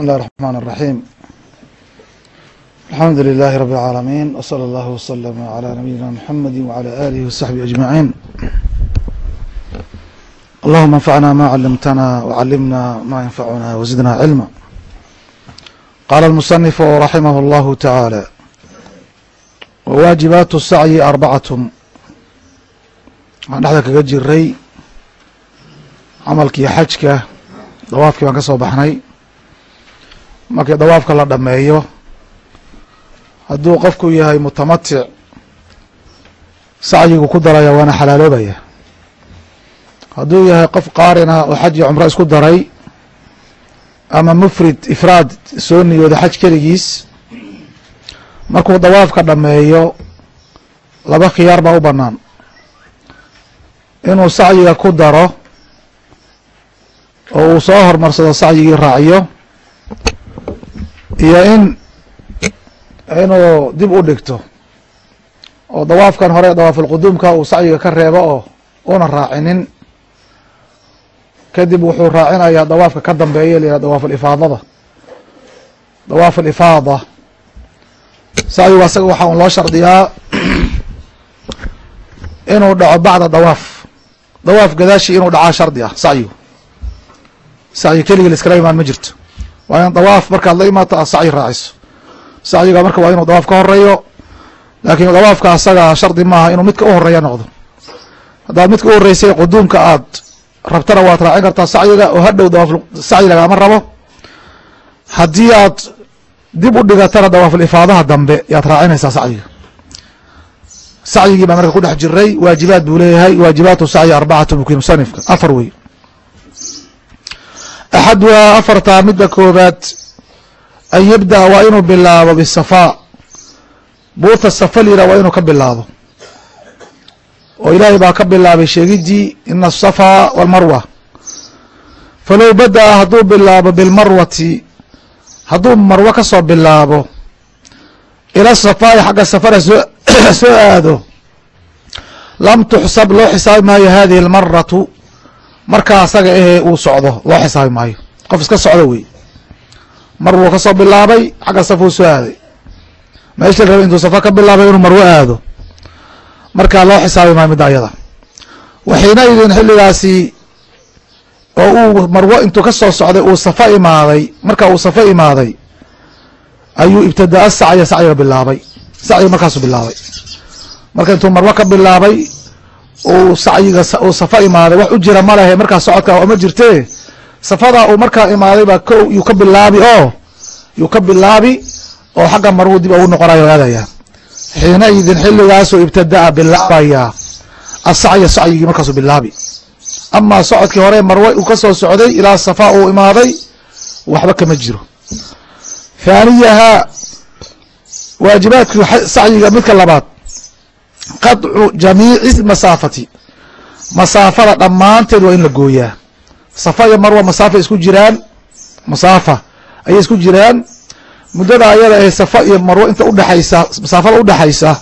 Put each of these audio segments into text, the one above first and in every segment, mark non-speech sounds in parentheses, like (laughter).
بسم الله الرحمن الرحيم الحمد لله رب العالمين وصلى الله وسلم على نبينا محمد وعلى آله وصحبه أجمعين اللهم انفعنا ما علمتنا وعلمنا ما ينفعنا وزدنا علما قال المصنف رحمه الله تعالى وواجبات السعي أربعة aan dhexda kaga jiray camalkii xajka dawaafkii baan ka soo baxnay markii dawaafka la dhameeyo hadduu qofku yahay mutamatic sacyigu ku daraya waana xalaaloobaya hadduu yahay qof qaarina oo xaj iyo cumro isku daray ama mufrid ifraad soo niyooda xaj keligiis markuu dawaafka dhameeyo laba khiyaar baa u banaan inuu sacyiga ku daro oo uu soo hormarsado sacyigii raaciyo iyo in inuu dib u dhigto oo dawaafkan hore dawaafulquduumka uu sacyiga ka reebo oo una raacinin kadib wuxuu raacinayaa dawaafka ka dambeeya la yihah dawaafulifaadada dawaaf alifaada sacyigu asaga waxaa un loo shardiyaa (clears throat) inuu dhaco bacda dawaaf. Dawaaf gadaashi inuu dhacaa shardi ah sacyigu. Sacyi keligii la iskala imaan ma jirto waa in dawaaf markaad la imaato aad sacyi raaciso sacyiga marka waa inuu dawaaf ka horeeyo laakiin dawaafka asaga shardi maaha inuu midka u horreeya noqdo. Haddaad midka u horeysay quduumka aad rabtana waad raacin kartaa sacyiga oo hadhow dawaaf sacyi lagaama rabo. Haddii aad dib u dhigatana dawaaful ifaadaha dambe yaad raacinaysaa sacyiga. Sacyigii baa marka ku dhex jiray waajibaad buu leeyahay waajibaatu sacyi arbacatu buki afar wey axaduhaa afartaa midda koobaad an yabda'a waa inuu bilaabo bisafaa buurta safa lira waa inuu ka bilaabo oo ilaahay baa ka bilaabay sheegidii ina asafaa walmarwa falow bada'a hadduu bilaabo bilmarwati hadduu marwo ka soo bilaabo ila safaa'i xagga safara soo soo aado lam tuxsab loo xisaabi maayo hadihi almaratu markaa asaga ahee uu socdo loo xisaabi maayo. Qof iska socdo wey. Mar wuu ka soo bilaabay xagga safuu soo aaday. Meesha raba intuu safa ka bilaabay inuu marwo aado. Markaa loo xisaabi maayo midda ayada. Waxiina idin xilligaasi oo uu marwo intuu ka soo socday uu safa imaaday marka uu safa imaaday ayuu ibtadaa sacya sacyiga bilaabay. Sacyiga markaasuu bilaabay. Marka intuu marwo ka bilaabay uu sacyiga uu safa imaaday. Wax u jira ma lehe markaa socodka ma jirte. Safadaa uu markaa imaaday baa ko yuu ka bilaabi oo yuu ka bilaabi oo xagga marwo dib ugu noqonayo aadaya xiina idin xilligaasuu ibtadaa bilaabaya asacya sacyigii markaasuu bilaabi amaa socodkii hore marwe uu ka soo socday ilaa safa uu imaaday waxba kama jiro. Haaniyaha waajibaadkii sacyiga midka labaad qadcu jamiici masaafati. Masaafada dhammaanteed waa in la gooyaa. Safa iyo marwa masaafa isku jiraan masaafa ayay isku jiraan. Muddada ayada ee safa iyo marwo inta udhexaysa masaafada udhexaysa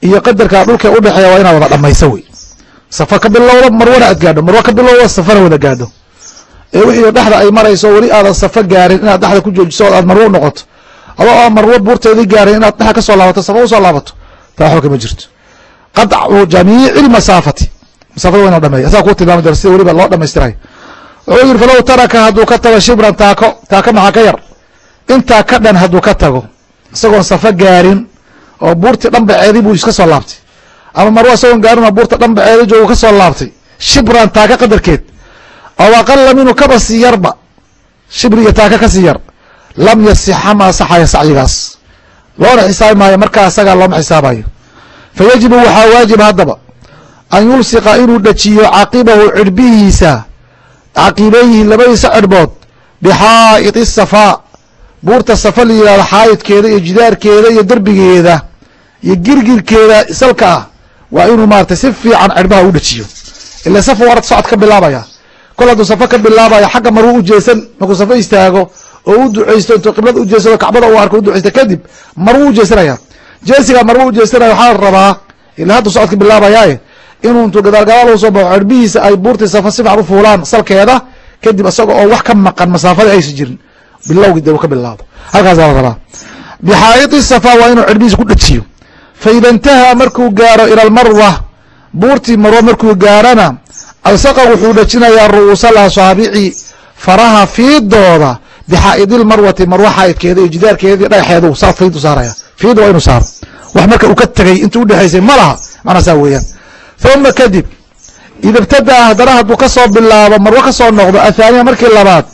iyo qadarka dhulka udhexeeya waa inaad wada dhamaysa wey. Safa ka bilowda marwana aad gaadho. Marwo ka bilowda safana wada gaadho. Ee wixii dhexda ay marayso weli aadan safa gaarin inaad dhexda ku joojiso aad marwo noqoto. Adoo aan marwo buurteedii gaarin inaad dhexa ka soo laabato safa u soo laabato waxba kama jirto. Qadcu jamiici masaafati masaafada wa ina dhameeya asaga kuu tilmaami doona sida weliba loo dhamaystirayo wuxuu falow taraka hadduu ka tago shibran taako taako maxaa ka yar? Intaa ka dhan hadduu ka tago isagoon safa gaarin oo buurtii dhanbaceedi buu iska soo laabtay. Ama marwo isagoon gaarin oo buurta dhanbaceedi joogu ka soo laabtay shibran taaka qadarkeed. Aw aqala minhu kaba sii yarba. Shibri iyo taaka ka sii yar. Lam yasixa ma asaxaya sacyigaas loona xisaabi maayo markaa isagaa looma xisaabayo fa yajibu waxaa waajib haddaba an yulsiqa inuu dhajiyo caqibahu cirbihiisa caqibayhi labadiisa cirbood bixaa'idi safaa buurta safa la yihahdo xaayidkeeda iyo jidaarkeeda iyo derbigeeda iyo girgirkeeda salka ah waa inuu maratay si fiican cirbaha u dhajiyo. Ila safa warad socod ka bilaabaya. Kol hadduu safa ka bilaabaya xagga maruu u jeesan markuu safa istaago oo u duceysto qiblada ujeedsado kacbada u arko u duceysta kadib maruu u jeesanaya jeesiga maruu u jeesanaya waxaa la rabaa ila hadduu socodka bilaabayaaye inuu intuu gadaal gadaal u soo baxo cirbihiisa ay buurtii safa si fiican u fuulaan salkeeda kadib isaga oo wax ka maqan masaafada aysan jirin. Bilowgii dee uu ka bilaabo. Halkaasaa la rabaa. Bixaa'idi safa waa inuu cirbihiisa ku dhajiyo. Fa intahaa markuu gaaro ila buurtii marwa markuu gaarana alsaqa wuxuu dhajinayaa ru'uusal asaabici faraha fiidooda bixaa'idilmarwati marwa xaa'idkeeda iyo jidaarkeedii dhagaxeedu saa fiidu saaraya. Fiida waa inuu saaro. Wax marka uu ka tegay intuu udhexaysay ma laha. Macnaa saa weeyaan. Uma kadib ida ibtadaa haddana hadduu ka soo bilaabo marwo ka soo noqdo athaaniya markii labaad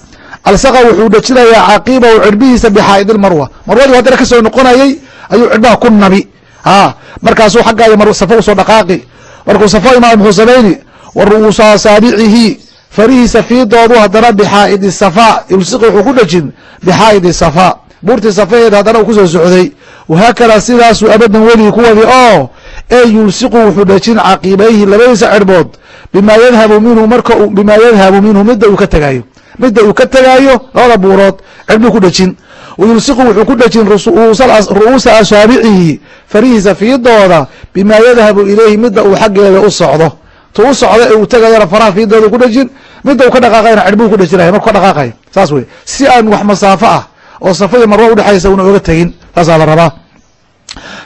alsaqa wuxuu dhajinayaa caqiibahu cirbihiisa bixaa'idilmarwa marwadii haddana ka soo noqonayay ayuu cirbaha ku nabi. A markaasuu xaggaayo safo u soo dhaqaaqi. Markuu safo imaam muxuu samayni wa ru'uusu asaabicihi farihiisa fiidoodu haddana bixaa'idi safa. Yulsiqi wuxuu ku dhejin bixaa'idi safa. Buurtii safaheed haddana uu ku soo socday. Wahaakada sidaasuu abadan weligii ku wadi oo ee yulsiqu wuxuu dhejin caqiibayhi labadiisa cirbood. Bima yadhabu minhu marka bima yadhabu minhu midda uu ka tegaayo midda uu ka tegaayo labada buurood cirbuu ku dhejin wayulsiqu wuxuu ku dhejin ru'uusa asaabicihi farihiisa fiidooda bima yadhabu ilayhi midda uu xaggeeda u socdo. Tu u socdo ee uu tegayana faraha fiidooda ku dhejin midda uu ka dhaqaaqayna cirbuu ku dhejinaya markuu ka dhaqaaqayo saas wey si aan wax masaafo ah oo safa iyo marwo udhexaysa una oga tegin saasaa la rabaa.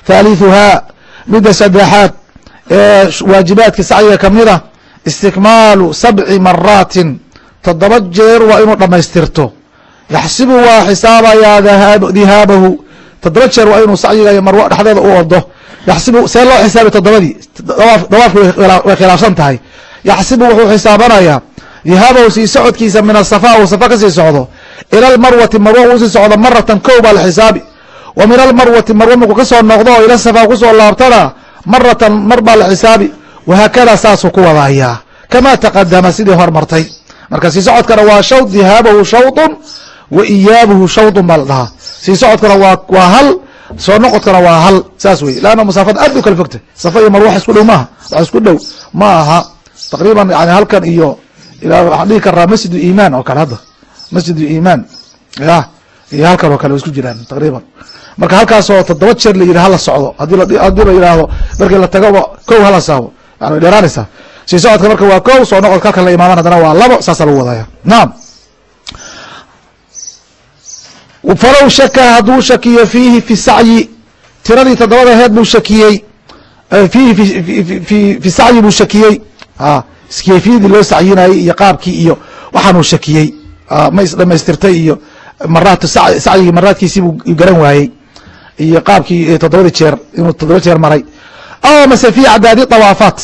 Thaalithuhaa midda saddexaad ee waajibaadkii sacyiga kamida istikmaalu sabci maraatin toddoba jeer waa inuu dhamaystirto yaxsibu waa xisaabayaa dhihaabahu toddoba jeer waa inuu sacyiga iyo marwo dhexdeeda u ordo yaxsibu see loo xisaabay toddobadii dawaafki way khilaafsan tahay. Yaxsibu wuxuu xisaabanayaa dhihaabahu sii socodkiisa min asafa uu safa ka sii socdo. Ila almarwati marwo uu sii socdo maratan kow baa la xisaabi. Wa min almarwati marwo markuu ka soo noqdo oo ila safa ku soo laabtana maratan mar baa la xisaabi. Wahaakada saasuu ku wadahayaa kamaa taqadama sidii hormartay marka sii socodkana waa shawd dhihaabahu shawdun wa iyaabuhu shawdun baa la dhahaa. Sii socodkana waa hal soo noqodkana waa hal. Saas wey laanna masaafada aad u kala fogtay safa iyo mar wax isku dhow maaha. Wax isku dhow ma aha taqriiban yani halkan iyo waxaan dhihi karaa masjid iimaan oo kale hadda. Masjid iimaan. Ya iyo halkan oo kale way isku jiraan taqriiban. Marka halkaasoo toddoba jeer la yidhi hala socdo. Hadii la yidhaahdo markii la tagoba kow hala saabo. Yani way dheeraanaysaa. Sii socodka marka waa kow soo noqodka halkan la imaaman haddana waa labo saasaa lagu wadaya naam. Falow shaka hadduu shakiyo fiihi fi sacyi tiradii toddobada heed buu shakiyey fiihi fi sacyi buu shakiyey. A kayfiyadii loo sacyinayey iyo qaabkii iyo waxaanuu shakiyey ma isdhamaystirtay iyo maraat sacyigii maraadkiisii buu garan waayey iyo qaabkii toddobadii jeer inuu toddoba jeer maray. Aw mase fi cadaadi dawaafaat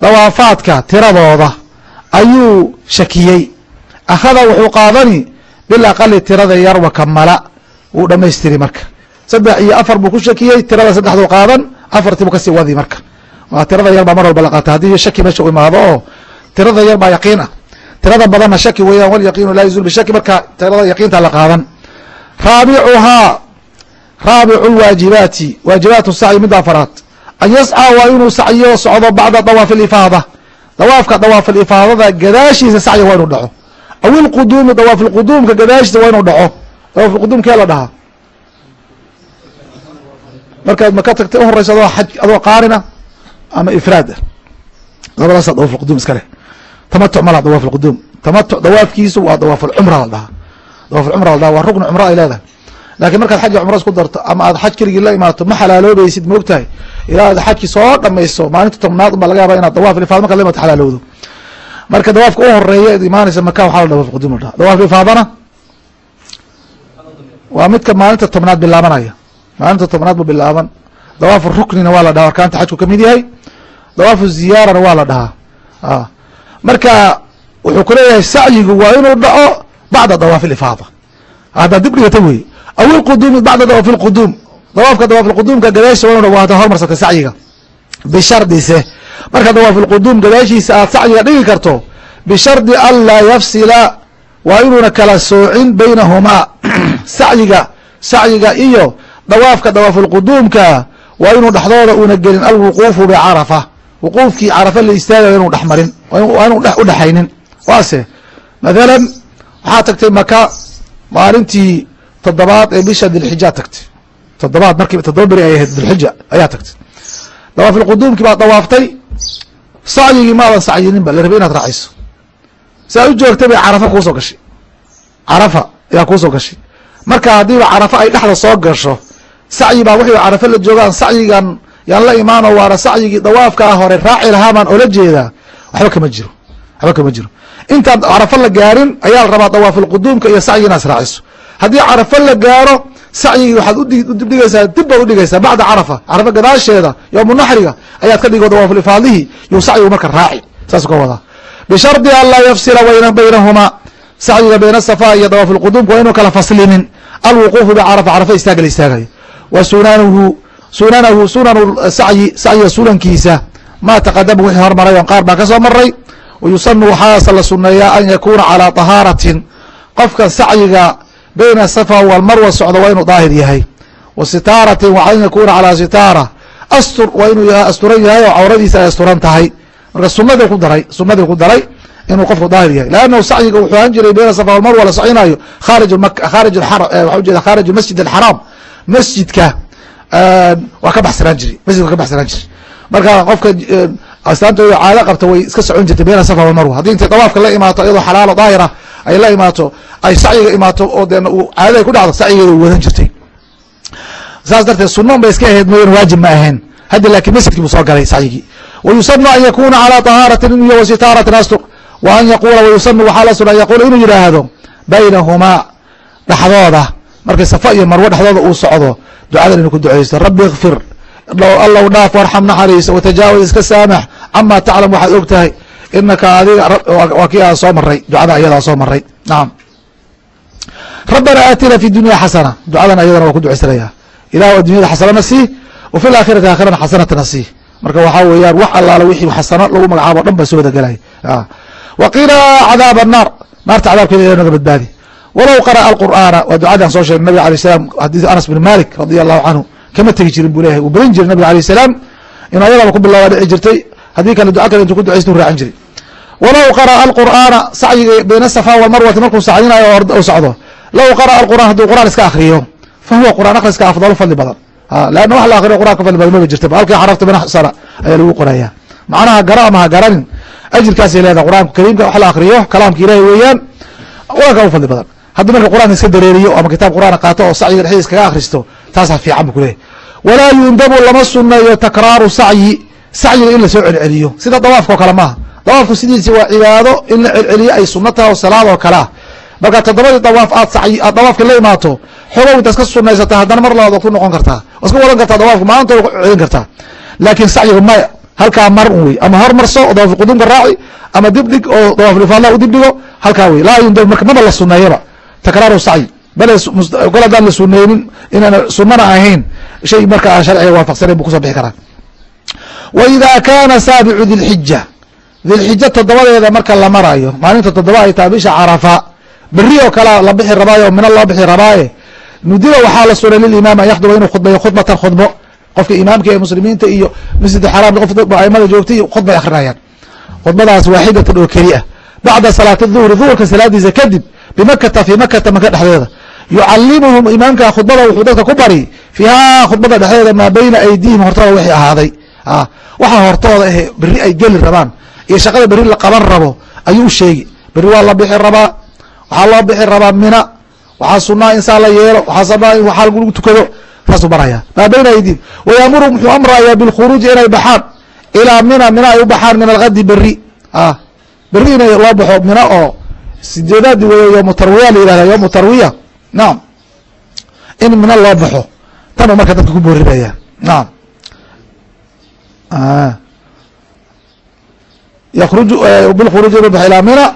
dawaafaadka tiradooda ayuu shakiyey. Akhada wuxuu qaadani bil aqali tirada yar wakamala wuu dhamaystiri marka. Saddex iyo afar buu ku shakiyey tirada saddexduu qaadan afartii buu ka sii wadi marka waa tirada yar baa mar walba la qaata. Haddii shaki meesha u imaado oo tirada yar baa yaqiin ah. Tirada badanna shaki weeyaan walyaqiinu laa yazuul bishaki marka tirada yaqiinta la qaadan. Raabicuhaa raabicu lwaajibaati waajibaat sacyi midda afaraad. An yascaa waa inuu sacyo socdo bacda dawaaf alifaada dawaafka dawaaf alifaadada gadaashiisa sacyiga waa inuu dhaco. Aw ilquduumi dawaaf lquduumka gadaashiisa waa inuu dhaco. Dawaaf lquduumkee la dhahaa. Markaad maka tagtay uhoreysa adoo xaj adoo qaarina ama ifraad ah labadaasa dawaaf lquduum iska leh. Tamatuc mala dawaaf lquduum tamatuc dawaafkiisu waa dawaaf alcumra la dhahaa. Dawaaf alcumra la dhaha waa rukni cumra ay leedahay. Laakiin markaad xaj cumra isku darto ama aad xaj keligii la imaato ma xalaaloobaysid moogtahay ilaa aad xajki soo dhamayso maalinta tobnaad unba laga yaaba inaad dawaaf ifaada markaad la imato xalaalowdo marka dawaafka u horreeya ed imaanaysa maka waxaa la dawaaf quduum la dhaha dawaaf ifaadana? Waa midka maalinta tobnaad bilaabanaya maalinta tobnaad bu bilaaban dawaafu ruknina waa la dhaha arkaanta xajku ka mid yahay dawaafu ziyaarana waa la dhahaa. Marka wuxuu ku leeyahay sacyigu waa inuu dhaco bacda dawaaf ifaada haddaad dib dhigata wey aw ilquduumi bacda dawaaf lquduum dawaafka dawaaf lquduumka gadaashiisa waa inu hada hormarsatay sacyiga. Bishardise marka dawaaf lquduum gadaashiisa aad sacyiga dhigi karto bishardi an laa yafsila waa inuuna kala soocin baynahumaa. (clears throat) Sacyiga sacyiga iyo dawaafka dawaaf lquduumka waa inuu dhexdooda una gelin alwuquufu bicarafa. Wuquufkii carafa la istaagayo inuu dhexmarin waa inu udhexaynin waase mathalan waxaa tagtay maka maalintii toddobaad ee bisha dilxija tagtay. Toddobaad markii toddoba beri ay ahayd dilxija ayaa tagtay. Dawaaf lquduumkii baad dawaaftay sacyigii maadan sacyinin ba la rabay inaad raacayso. Saa u joogtay bay carafa kuusoo gashay. Carafa ayaa kuusoo gashay. Marka haddiiba carafo ay dhexda soo gasho sacyi baa wixii carafo la joogaan sacyigan yaan la imaano waana sacyigii dawaafkaa hore raaci lahaa baan ola jeedaa. Waxba kama jiro waxba kama jiro. Intaan carafo la gaarin ayaa la rabaa dawaafulquduumka iyo sacyi inaad israaciso haddii carafo la gaaro sacyigii waxaad udibdhigaysaa dib baad udhigaysaa bacda carafa carafa gadaasheeda yowmu naxriga ayaad ka dhigo dawaafulifaadihi yuu sacyigu marka raaci. Saasuu ka wadaa bishardi an laa yafsila baynahumaa sacyiga bayna safa iyo dawaafulquduumka waa inuu kala faslinin. Alwuquufu bicarafa carafa istaaga la istaagayo wa sunanuhu sunanahu sunanu sacyi sacyiga sunankiisa maa taqadama wixii hormaray on qaar baa ka soo maray wayusanu waxaase la suneeyaa an yakuuna calaa طahaaratin qofka sacyiga bayna safa walmarwa socdo waa inuu daahir yahay. Wa sitaaratin yakuuna calaa sitaara astur waa inuu asturan yahay oo cawradiisa ay asturan tahay. Marka sunadii ku daray sunadii ku daray inuu qofku daahir yahay. Lannahu sacyiga wuxuu ahaan jiray bayna safa walmarwa la socinayo khaarij khaarij waxa ujeeda khaarij masjid alxaraam masjidka waa ka baxsanaan jiray masjidka ka baxsanaan jiray. Marka qofka aslaantooda caado qabta way iska socon jirtay bayna safa walmarwa haddii intay dawaafka la imaato iyadoo xalaalo daahira ay la imaato ay sacyiga imaato oo dee caadada ay ku dhacdo sacyigeeda u wadan jirtay. Saas darteed sunan bay iska ahayd mooyan waajib ma ahayn. Hadda laakiin masjidkii buu soo galay sacyigii wayusanu an yakuna calaa طahaaratin iyo wasitaaratin astur wa an yaquula wayusanu waxaa la suna an yaquula inuu yidhaahdo baynahumaa dhexdooda markay safa iyo marwo dhexdooda uu socdo ducadan inuu ku duceysto rabi ikfir allow dhaaf warxam naxariis watajaawaz iska saamax cama taclam waxaad og tahay inaka adiga waa kii aa soo maray ducada ayadaa soo maray nacam rabbana aatina fi dunya xasana ducadan ayadana waa ku duceysanaya ilah addunyada xasanana sii wa fi laakhirati aakhirana xasanatana sii marka waxaa weeyaan wax allaala wixii xasano lagu magacaabo o dhan ba soo wada gelay waqina cadaab الnaar naarta cadaabkeeda naga badbaadi walow qara'a alqur'aana waa ducadaan soo sheegay nabig alay salam xadiis anas bin malik radi allahu canhu kama tegi jirin buu leeyahay uu barin jiray nabig alayh salaam inuu ayadaba ku bilaaba dhici jirtay. Haddii kale duca kale intuu ku ducaysta u raacan jiray. Walow qara'a alqur'aana sacyiga bayna safa walmarwati markuu sacdinayo u socdo. Low qara'a alqur'an hadduu qur'aan iska akriyo fa huwa qur'aan akhriska afdalu fadli badan. Leanna wax la akriyo qur'an ka fadli badan maba jirtaba halkii xarafta bina sana ayaa lagu qoraya macnaha gara ama ha garanin ajirkaasay leedahay qur'aanka kariimka wax la akriyo kalaamka ilahi weeyaan qur'anka u fadli badan haddii marka qur'aanka iska dareeriyo ama kitaab qur'aan qaato oo sacyiga dhexdiis kaga akhristo taasaa fiican bu kuleeyahy walaa yundabu lama suneeyo takraaru sacyi sacyiga in la soo celceliyo. Sida dawaafka o kale maaha. Dawaafku sidiisi waa cibaado in la celceliyo ay sunno taha o salaad oo kale ah. Marka toddobadii dawaaf aad aad dawaafka la imaato xogow intaad ka sunaysata haddana mar labaad waad ku noqon kartaa. Waad iska wadan kartaa dawaafka maanta wa celin kartaa. Laakiin sacyiga maya halkaa mar un wey. Ama hor marso oo dawaafulquduumka raaci. Ama dib dhig oo dawaafulifaadla u dib dhigo halkaa wey. Laa yundabu marka maba la suneeyaba takraaru sacyi gol haddaan la suneynin inaan sunana ahayn shay marka aan sharciga waafaqsanayn bu ku soo bixi karaa. Wa ida kaana saabicu dilxija dilxija toddobadeeda marka la marayo maalinta toddoba ay tahay bisha carafa beri oo kalea la bixi rabaayo mina loo bixi rabaaye nudiba waxaa la sunay lilimaam an yaxduba inuu khudbayo khudbatan khudbo. Qofka imaamka ee muslimiinta iyo masjid xaraam qof aimada joogtay khudbay akrinayaan khudbadaas waaxidatan oo keli ah bacda salaati duhri duhurka salaadiisa kadib bimakata fi makata maka dhexdeeda yucalimuhum imaamka khudbada wuxuu dadka ku bari fiiha khudbada dhexdeeda maa bayna aydihim hortooda wixii ahaaday waxa hortooda ahe beri ay geli rabaan iyo shaqada beri la qaban rabo ayuu sheegi beri waa la bixi rabaa waxaa loo bixi rabaa mina waxaa sunaa insaa la yeelo waxaa sunaa in waxaa lagu tukado saasuu baraya maa bayna aydihim wayaamuru muxuu amrayaa bilkhuruuji inay baxaan ilaa mina mina ay u baxaan min algadi beri beri inay loo baxo mina oo sideedaadi wey yoomu tarwiya la yihahda yoomu tarwiya. Nacam in mina loo baxo tanuu marka dadka ku boorinaya nacam yakruju bilkhuruuji inu baxo ilaa mina.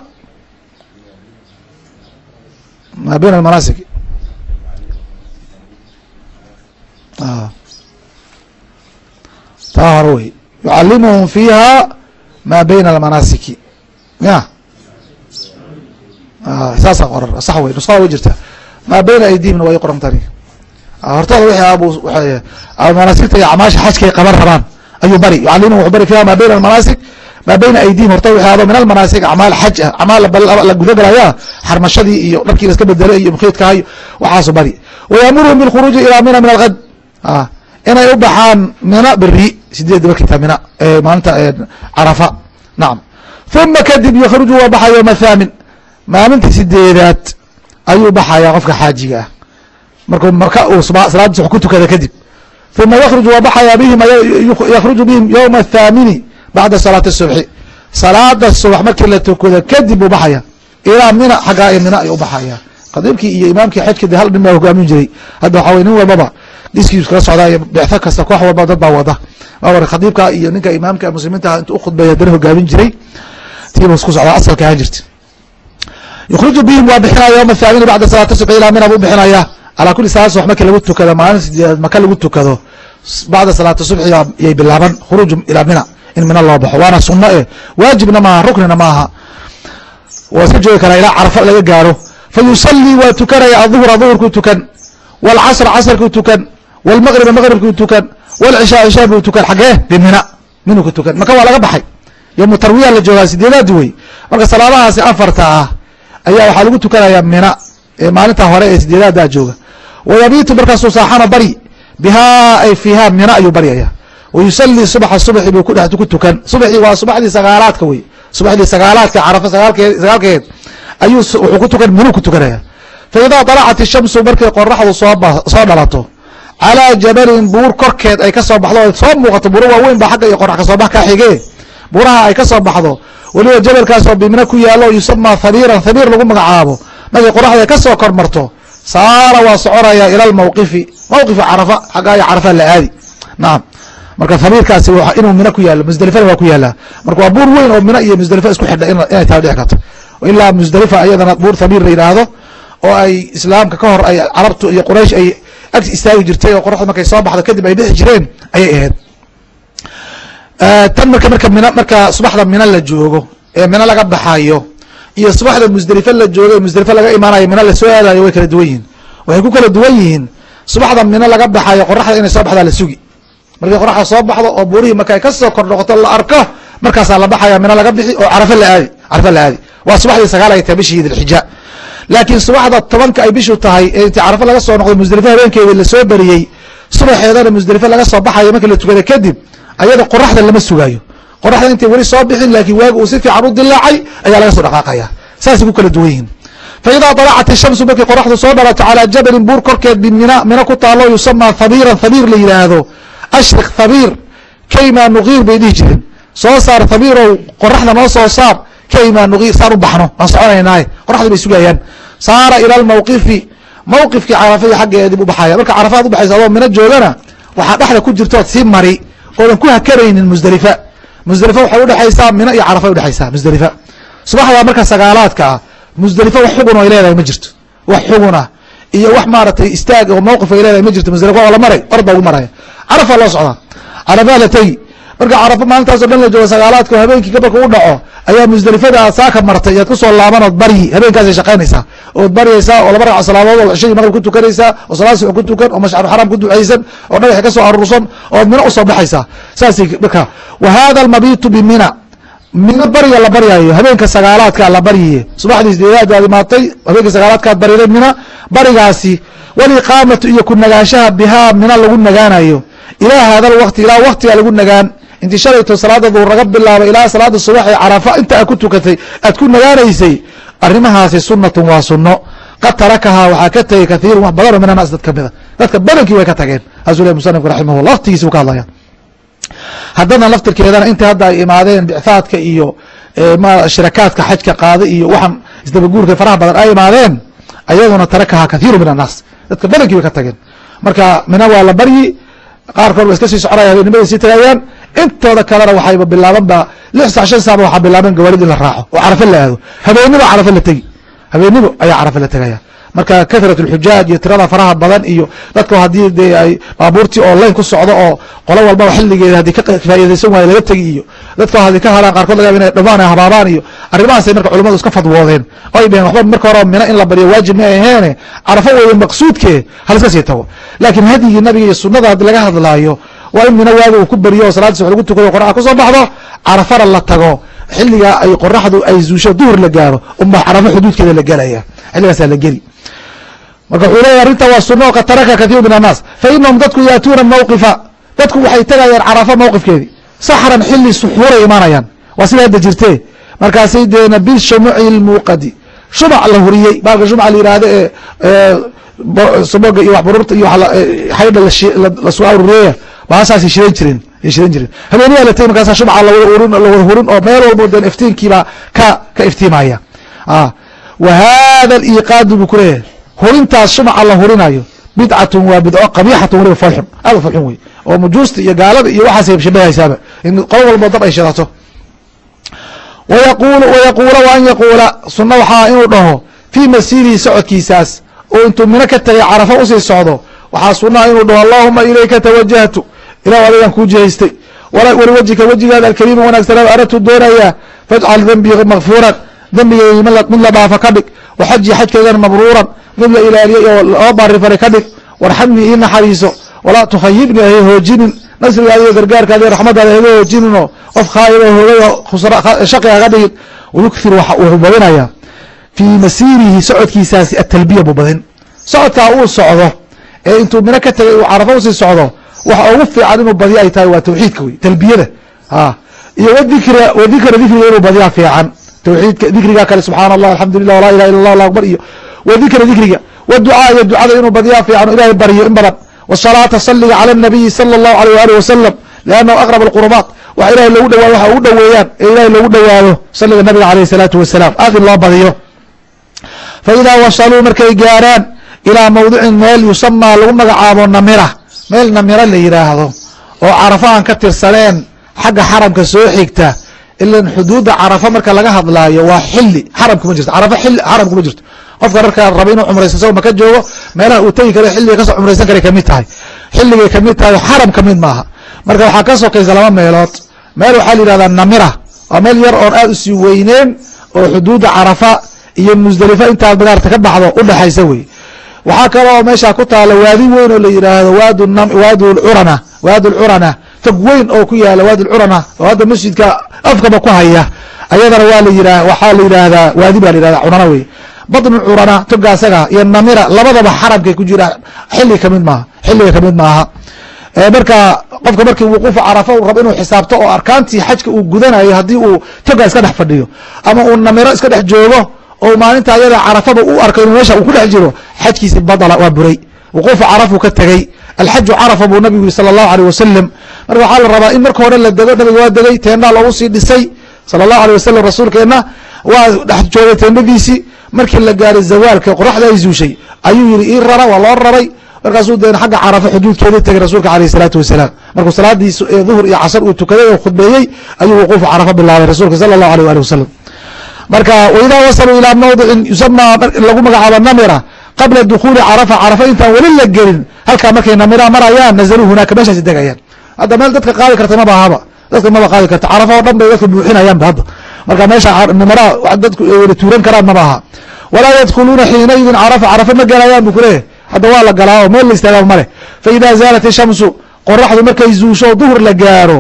Maa bayna almanaasik taa hore wey. Yucalimuhum fiiha maa bayna almanaasiki ya saasa qoran sax wey nusqada way jirtaa. Maa bayna aydihimna way qorantani. Hortooda wixii manaasigta iyo acmaasha xajkay qaban rabaan ayuu bari. Yucalimuhum wuxuu bari fiiha maa bayna almanaasik maa bayna aydihim hortooda wixii ado min almanaasik acmaal xaj ah acmaal la gudagalaya xarmashadii iyo dharkii la bedelay iyo mukhiidkaha iyo waxaasu bari. Wayamuruhum bilkhuruuji ilaa mina min algad inay u baxaan mina beri sideed markay taa mina maalinta carafa. Nacam uma kadib yakruju waa baxa yowma thaamin maalinta sideedaad ayuu baxaya qofka xaajiga ah. Markuu maka uu salaadiisa wax ku tukada kadib. Uma yakhruju waa baxaya bihim yakhruju bihim yowma athaamini bacda salaati subxi salaada subax markii la tukado kadib buu baxaya ilaa mina xaggaa ee mina ayuu ubaxaya khadiibkii iyo imaamkii xajka de hal nin baa hogaamin jiray. Hadda waxaa wey nin walbaba dhiskiisu kala socdaa iyo bectho kasta koox walba dad baa wada. Waa khadiibka iyo ninka imaamka muslimiinta intu ukhudbeeya haddana hogaamin jiray. Tiibus ku socdaa asalka ahaan jirta yukhriju bihim waa bixinaya yowma ahaamini bacda salaati subxi ilaa mina buu bixinaya calaa kulli salaat subax marka lagu tukado maalin sideedaad marka lagu tukado bacda salaati subxi yay bilaaban khuruuj ilaa mina in mina loo baxo waana sunno eh waajibna maaha ruknina maaha waa iska joogi karaa ilaa carafa laga gaaro fa yusallii waa tukanaya aduhura duhurkuu tukan waalcasra casarkuu tukan waalmaqriba maqribkuu tukan waalcishaa cishaa buu tukan xaggee bimina minuu ka tukan maka waa laga baxay yowmu tarwiya la joogaa sideedaadi wey marka salaadahaasi afarta ah ayaa waxaa lagu tukanaya mina maalinta hore ee sideedaadaa jooga. Wayabiitu markaasuu saaxana bari bihaa ay fiiha mina ayuu baryaya wayusalii subaxa subxi buu kudhe ku tukan. Subxii waa subaxdii sagaalaadka wey. Subaxdii sagaalaadka carafo sagaalkeed ayuu wuxuu ku tukan minuu ku tukanaya fa dalacat ishamsu markay qoraxdu soo soo dhalato calaa jabalin buur korkeed ay ka baxdo soo muuqato buuro waaweyn ba xagga iyo qorax ka soo bax xigee. Buuraha ay ka baxdo weliba jabalkaasoo bimina ku yaalo yusamaa habiiran habiir lagu magacaabo. Markay qoraxda ka soo kor marto saara waa soconaya ila lmawqifi mawqifi carafa xaggaa iyo carafa la aadi. Nacam marka habiirkaasi inuu mina ku yaalo musdelifana waa ku yaalaa. Marka waa buur weyn oo mina iyo musdelifa isku xidha inay taa dhici karto ilaa musdelifa ayadana buur habiir la yidhaahdo oo ay islaamka ka hor ay carabtu iyo quraysh ay ag istaagi jirtay oo qoraxda markay soo baxdo kadib ay bixi jireen ayay ahayd tan marka marka mina marka subaxda mina la joogo ee mina laga baxayo iyo subaxda musdelife la joogo ee musdelife laga imaanayo mina la soo aadayo way kala duwan yihiin. Waxay ku kala duwan yihiin subaxda mina laga baxayo qoraxda inay soo baxdaa la sugi. Markay qoraxda soo baxdo oo buurihii marka ay ka soo kor noqoto la arko markaasaa la baxaya mina laga bixi oo carafa la aadi carafa la aadi. Waa subaxdii sagaal ay tahay bishii dilxija laakiin subaxda tobanka ay bishu tahay ee intii carafa laga soo noqday musdelife habeenkeedii la soo beriyey subaxeedana musdelife laga soo baxayo markii la tukada kadib ayada qoraxda lama sugaayo. Qoraxda intay weli soo bixin laakiin waaga uu si fiican u dilaacay ayaa laga soo dhaqaaqaya. Saasay ku kala duwan yihiin fa idaa dalacat ishamsu markay qoraxdu soo dhalato calaa jabalin buur korkeed bimina mina ku taalo yusamaa habiiran habiir la yidhaahdo ashrik habiir kaymaa nuqiir bay dhihi jireen. Soo saar habiirow qoraxda noo soo saar kaymaa nuqiir saan u baxno. Waan soconaynaaye qoraxda bay sugayaan saara ila lmawqifi mawqifkii carafadii xaggeeda dib u baxaya marka carafaad u baxaysa adoo mina joogana waxaa dhexda ku jirtood sii mari oodan ku hakaraynin musdelifa musdelifa waxay udhexaysaa mina iyo carafa udhexaysaa musdelifa subaxdaa marka sagaalaadka ah musdelifa wax xugun ay leedahay ma jirto. Wax xuguna iyo wax maaragtay istaag oo mawqif ay leedahay ma jirto. Musdelifa waa la maray orad baa ugu maraya carafa loo socdaa carafaa la tegi marka carafa maalintaas o dhan la joogo sagaalaadka habeenkii gabalka u dhaco ayaa musdelifada saaka martay yaad ku soo laabanood baryi habeenkaasay shaqaynaysaa. Ood baryaysaa oo laba ragca salaadood oo cishadii maqrib ku tukanaysaa oo salaad suxu ku tukan oo mashcaru xaraam ku ducaysan oo dhagaxi ka soo aruursan ood mina u soo baxaysaa. Saasay marka wa hada almabitu bimina mina barya la baryayo habeenka sagaalaadkaa la baryiye subaxdii sideedaadaad imaatay habeenka sagaalaadkaad bariday mina barigaasi. Waliqaamatu iyo ku nagaanshaha bihaa mina lagu nagaanayo. Ilaa hada lwakti ilaa waktiga lagu nagaan. Intii shalayto salaada duhur laga bilaabo ilaa salaada subax ee carafa inta aad ku tukatay aad ku nagaanaysay arrimahaasi sunatun waa sunno. Qad tarakahaa waxaa ka tegey kathiirun wax badanoo min annaas dad ka mida. Dadka badankii way ka tageen. Leh musanifku raximahullah waqtigiisi u ka hadlaya haddana laftirkeedana inta hadda ay imaadeen bicthaadka iyo shirakaadka xajka qaada iyo waxaan isdabaguurka faraha badan ay imaadeen ayaduna tarakahaa kathiiru min annaas. Dadka badankii way ka tageen. Marka mina waa la baryi qaarkood wa iska sii soconaya habeennimaday sii tagayaan. Intooda kalena waxayba bilaaban ba lix sac shan saaba waxaa bilaaban gawaalid la raaco oo carafa la aado. Habeeniba carafa la tegi. Habeenibo ayaa carafa la tegaya marka kathrat اlxujaaj iyo tirada faraha badan iyo dadka haddii de ay baabuurtii oo layn ku socdo oo qolo walbaba xiligeeda haddii ka faa'idaysan waayo laga tegi iyo dadka haddii ka halaan qaarkood laga inay dhamaan ay habaabaan iyo arrimahaasay marka culamadu iska fadwoodeen. Oy dheheen waxba marka hore mina in la baryo waajib ma aheene carafo weeye maqsuudkee haliska sii tago. Laakiin hadyigii nabiga iyo sunada haddii laga hadlaayo waa in mina waaga uu ku beriyo oo salaaddiis wax lagu tukado qoraxa ku soo baxdo carafana la tago. Xiligaa ay qoraxdu ay zuusho duhur la gaaro unba carafo xuduudkeeda la gelaya xilligaasaa la geli marka wuxuu leeya arrinta waa suno qad taraka min annaas fa dadku yaatuuna mawqifa. Dadku waxay tegayaan carafa mawqifkeedii saxran xili suxuuray imaanayaan. Waa sida hadda jirtee. Markaasay deena bishamuci lmuuqadi shumac la huriyey. Baalka shumac la yihahdo ee suboga iyo waxbururta iyo xaydha la soo arureeya baasaasay shidan jireen ay shidan jireen habeeniyaa la tegey markaasa shumca lawada urin lawada hurin oo meel walbo den iftiinkiibaa ka ka iftiimaya. Wa hada aliqaadu buu kuleeyahay hurintaas shumca la hurinayo. Bidcatun waa bidco qabiixatun waliba falxun aada falxun wey oo mujuusta iyo gaalada iyo waxaasay shabahaysaaba. In qolo walbo dab ay shidato wayaqulu wayaquula wa an yaquula. Sunna waxaa inuu dhaho fii masiirihi socodkiisaas oo intuu mino ka tegay carafo u sii socdo waxaa sunaha inuu dhaho allahuma ilayka tawajahtu ilah adigaan kuu jihaystay waliwajhika wejigaada alkariima wanaagsanaa aradtu doonayaa fajcal dembii makfuuran dembigeygi mid la dhaafo ka dhig waxaji xajkaygana mabruuran mid la ilaaliyo oo loo baarifaray ka dhig warxamnii ii naxariiso walaa tukhayibnii hay hoojinin nasrigaada iyo gargaarkaada iyo raxmadaada haga hoojininoo qof khaayib oo hoogay shaqi haga dhigin wayukthir wuxuu badinayaa fii masiirihi socodkiisaasi atalbiya buu badin socodkaa uu socdo ee intuu mino ka tegay uu carafo u sii socdo waxa ugu fiican inuu badiyo ay tahay waa tawxiidka wey talbiyada iyo wadikra wadikra dikriga inuu badiyaa fiican tawxiidka dikriga kale subxaana allah alxamdulilah walaa ilaha illa allah allah akbar iyo wadikra dikriga waducaa iyo ducada inuu badiyaa fiican ilahay baryo in badan wasalaata saliga cala nabiyi sala allahu aleyh waali wasalam liannahu aqrab alqurubaat wax ilahay loogu dhawaado waxa ugu dhoweeyaan ee ilahay loogu dhowaado saliga nabiga aleyh salaatu wasalaam aad in loo badiyo. Fa wasaluu markay gaaraan ilaa mawdicin meel yusamaa lagu magacaabo namira meel namira la yidhaahdo oo carafo aan ka tirsaneen xagga xaramka soo xigta ilan xuduudda carafo marka laga hadlaayo waa xili xaram kuma jirto. Carafo xili xaram kuma jirto. Qofka markaa raba inuu cumraysto isagoo maka joogo meelaha uu tegi kara xilliga ka soo cumraysan karay ka mid tahay. Xilligay ka mid tahay xaram ka mid maaha. Marka waxaa ka sokaysa laba meelood. Meel waxaa la yihahdaa namira. Waa meel yar oon aad u sii weyneen oo xuduudda carafa iyo musdelifa intaad bagaarta ka baxdo udhexaysa wey waxaa kaloo meesha ku taala waadi weyn oo la yidhaahdo waad waad curana waad lcurana tog weyn oo ku yaalla waadi lcurana oo hadda masjidka afkaba ku haya. Ayadana waxaa la yidhaahdaa waadi baa la yihahda cunana wey badnu curana toga asaga iyo namira labadaba xaramkay ku jiraan. Xilli ka mid maaha xilliga ka mid maaha. Marka qofka markii wuquufa carafa u rabo inuu xisaabto oo arkaantii xajka uu gudanayo haddii uu toga iska dhex fadhiyo ama uu namiro iska dhex joogo oo maalinta ayada carafaba u arko inuu meesha uu ku dhex jiro xajkiisi badala waa buray. Wuquufa carafuu ka tegey alxaju carafa buu nabigu yihi sala allahu aleyh wasalam marka waxaa la rabaa in marka hore la dego nabiga waa degay teendhaa loogu sii dhisay sala allahu aleyh wasalam rasuulkeenna waa dhex joogay teendhadiisii markii la gaaray zawaalka qoraxda ay zuushay ayuu yihi ii rara waa loo raray. Markaasuu deen xagga carafa xuduudkeedii tegay rasuulka aleyh isalaatu wasalaam. Markuu salaadii duhur iyo casar uu tukaday oo khudbeeyey ayuu wuquufa carafa bilaabay rasuulka sala allahu aleyh ali wasalam marka waidaa wasaluu ilaa mawdicin yusamaa lagu magacaabo namira qabla dukuuli carafa carafa intaan weli la gelin halkaa markay namira marayaan nazaluu hunaaka meeshaasi degayaan hadda meel dadka qaadi karta maba ahaba dadka maba qaadi karta. Carafa oo dhan bay dadka buuxinayaanba hadda. Marka meesha namira dadku wada tuuran karaan maba aha walaa yadkhuluuna xiinaidin carafa carafa ma gelayaan bu kuleeyahy hadda waa la galaa oo meel la istaagaa male fa zaalat ishamsu qoraxdu markay zuusho duhur la gaaro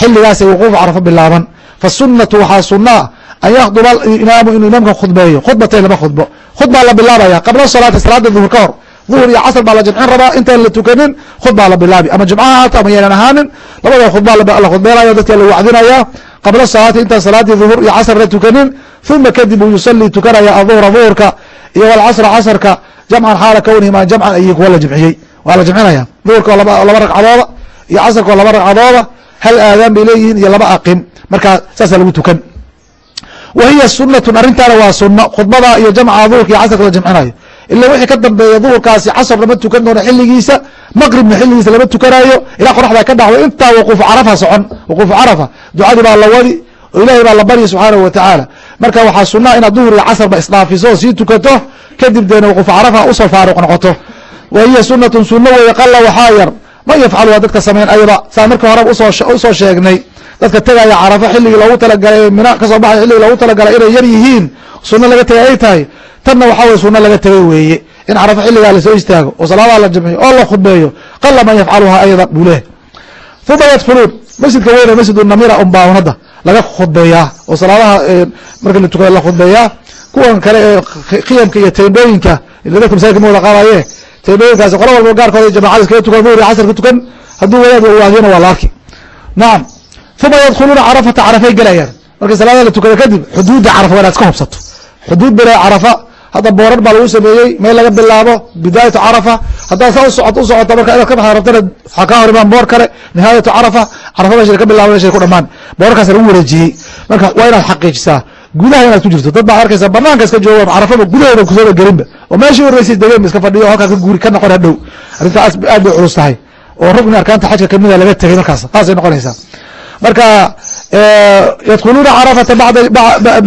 xilligaasay wuquufa carafa bilaaban. Fasunatu waxaa sunaa an yakduba imaamu inuu imaamka khudbeeyo. Khudbatayn laba khudbo. Khudbaa la bilaabaya qabla salaati salaada duhur ka hor duhur iyo casr baa la jamcin rabaa. Intaan la tukanin khudbaa la bilaabi. Ama jumcaha haata ama yeenan ahaanin. Labada khudbaa la khudbeynaya dadka la wacdinaya. Qabla salaati intaan salaadii duhur iyo casr la tukanin uma kadib uu yusalii tukanaya aduhra duhurka iyo walcasra casrka. Jamcan xaala kownihimaa jamcan ayii kuwa la jamciyey. Waa la jamcinaya. Duhurka oo laba ragcadooda iyo casrka oo laba ragcadooda hal aadaan bay leeyihiin iyo laba aqim. Markaa saasa lagu tukan. Wa hiya sunatun arrintaana waa suno khudbada iyo jamca duhurka iyo casrka la jamcinayo ila wixii ka dambeeya duhurkaasi casr lama tukan doono xiligiisa maqribna xiligiisa lama tukanayo ilaa qoraxda ka dhacdo intaa wuquufu carafa socon wuquufu carafa ducadii baa la wadi oo ilahay baa la barya subxaanahu watacaala marka waxaa sunaa inaad duhur iyo casrba isdhaafiso sii tukato kadib deena wuquufu carafa u soo faaruq noqoto. Wa hiya sunatun suno weeye qala waxaa yar man yafcaluha dadka sameyn ayada saa markii hore u soo sheegnay dadka tegaya carafo xilligii loogu talagalay mina ka soo baxay xilligii loogu talagalay inay yar yihiin. Suno laga tegay ay tahay. Tanna waxaa weye suno laga tegay weeye. In carafo xilligaa la soo istaago oo salaadaha la jamciyo oo la khudbeeyo qala man yafcaluha ayada buu leh. Uma yadkhuluun masjidka weyne masjidu namira unbaa hadda laga khudbeeyaa oo salaadaha marka la tukada la khudbeeyaa. Kuwan kale ee khiyamka iyo teendhooyinka dadka masaajidka ma wada qaadaye teendhooyinkaasi qola walba gaarkooda jamacada iskaga tukan duhur iyo casrka tukan. Hadduu wadaad waadiyana waa la arki nacam uma yadkhuluuna carafata carafay gelayaan markii salaada la tukado kadib xuduudda carafa waa inaad iska hubsato xuduud bere carafa hadda boorar baa lagu sameeyey meel laga bilaabo bidaayatu carafa haddaad saa usocot u marka inaad ka baxda rabtana waxaa kaa hor imaan boor kale nihaayatu carafa carafa meesha ka bilaabo meesha ku dhamaan boorarkaas lagu wareejiyey marka waa inaad xaqiijisaa gudaha inaad ku jirto dad baa arkaysa banaanka iska jooga carafaba gudahooda kusooba gelinba oo meeshii horreysay degeen iska fadhiyo halkaa ka guuri ka noqon hadhow arrintaas aad bay culus tahay oo rugni arkaanta xajka kamida laga tegay markaas saasay noqonaysaa marka yadkhuluuna carafata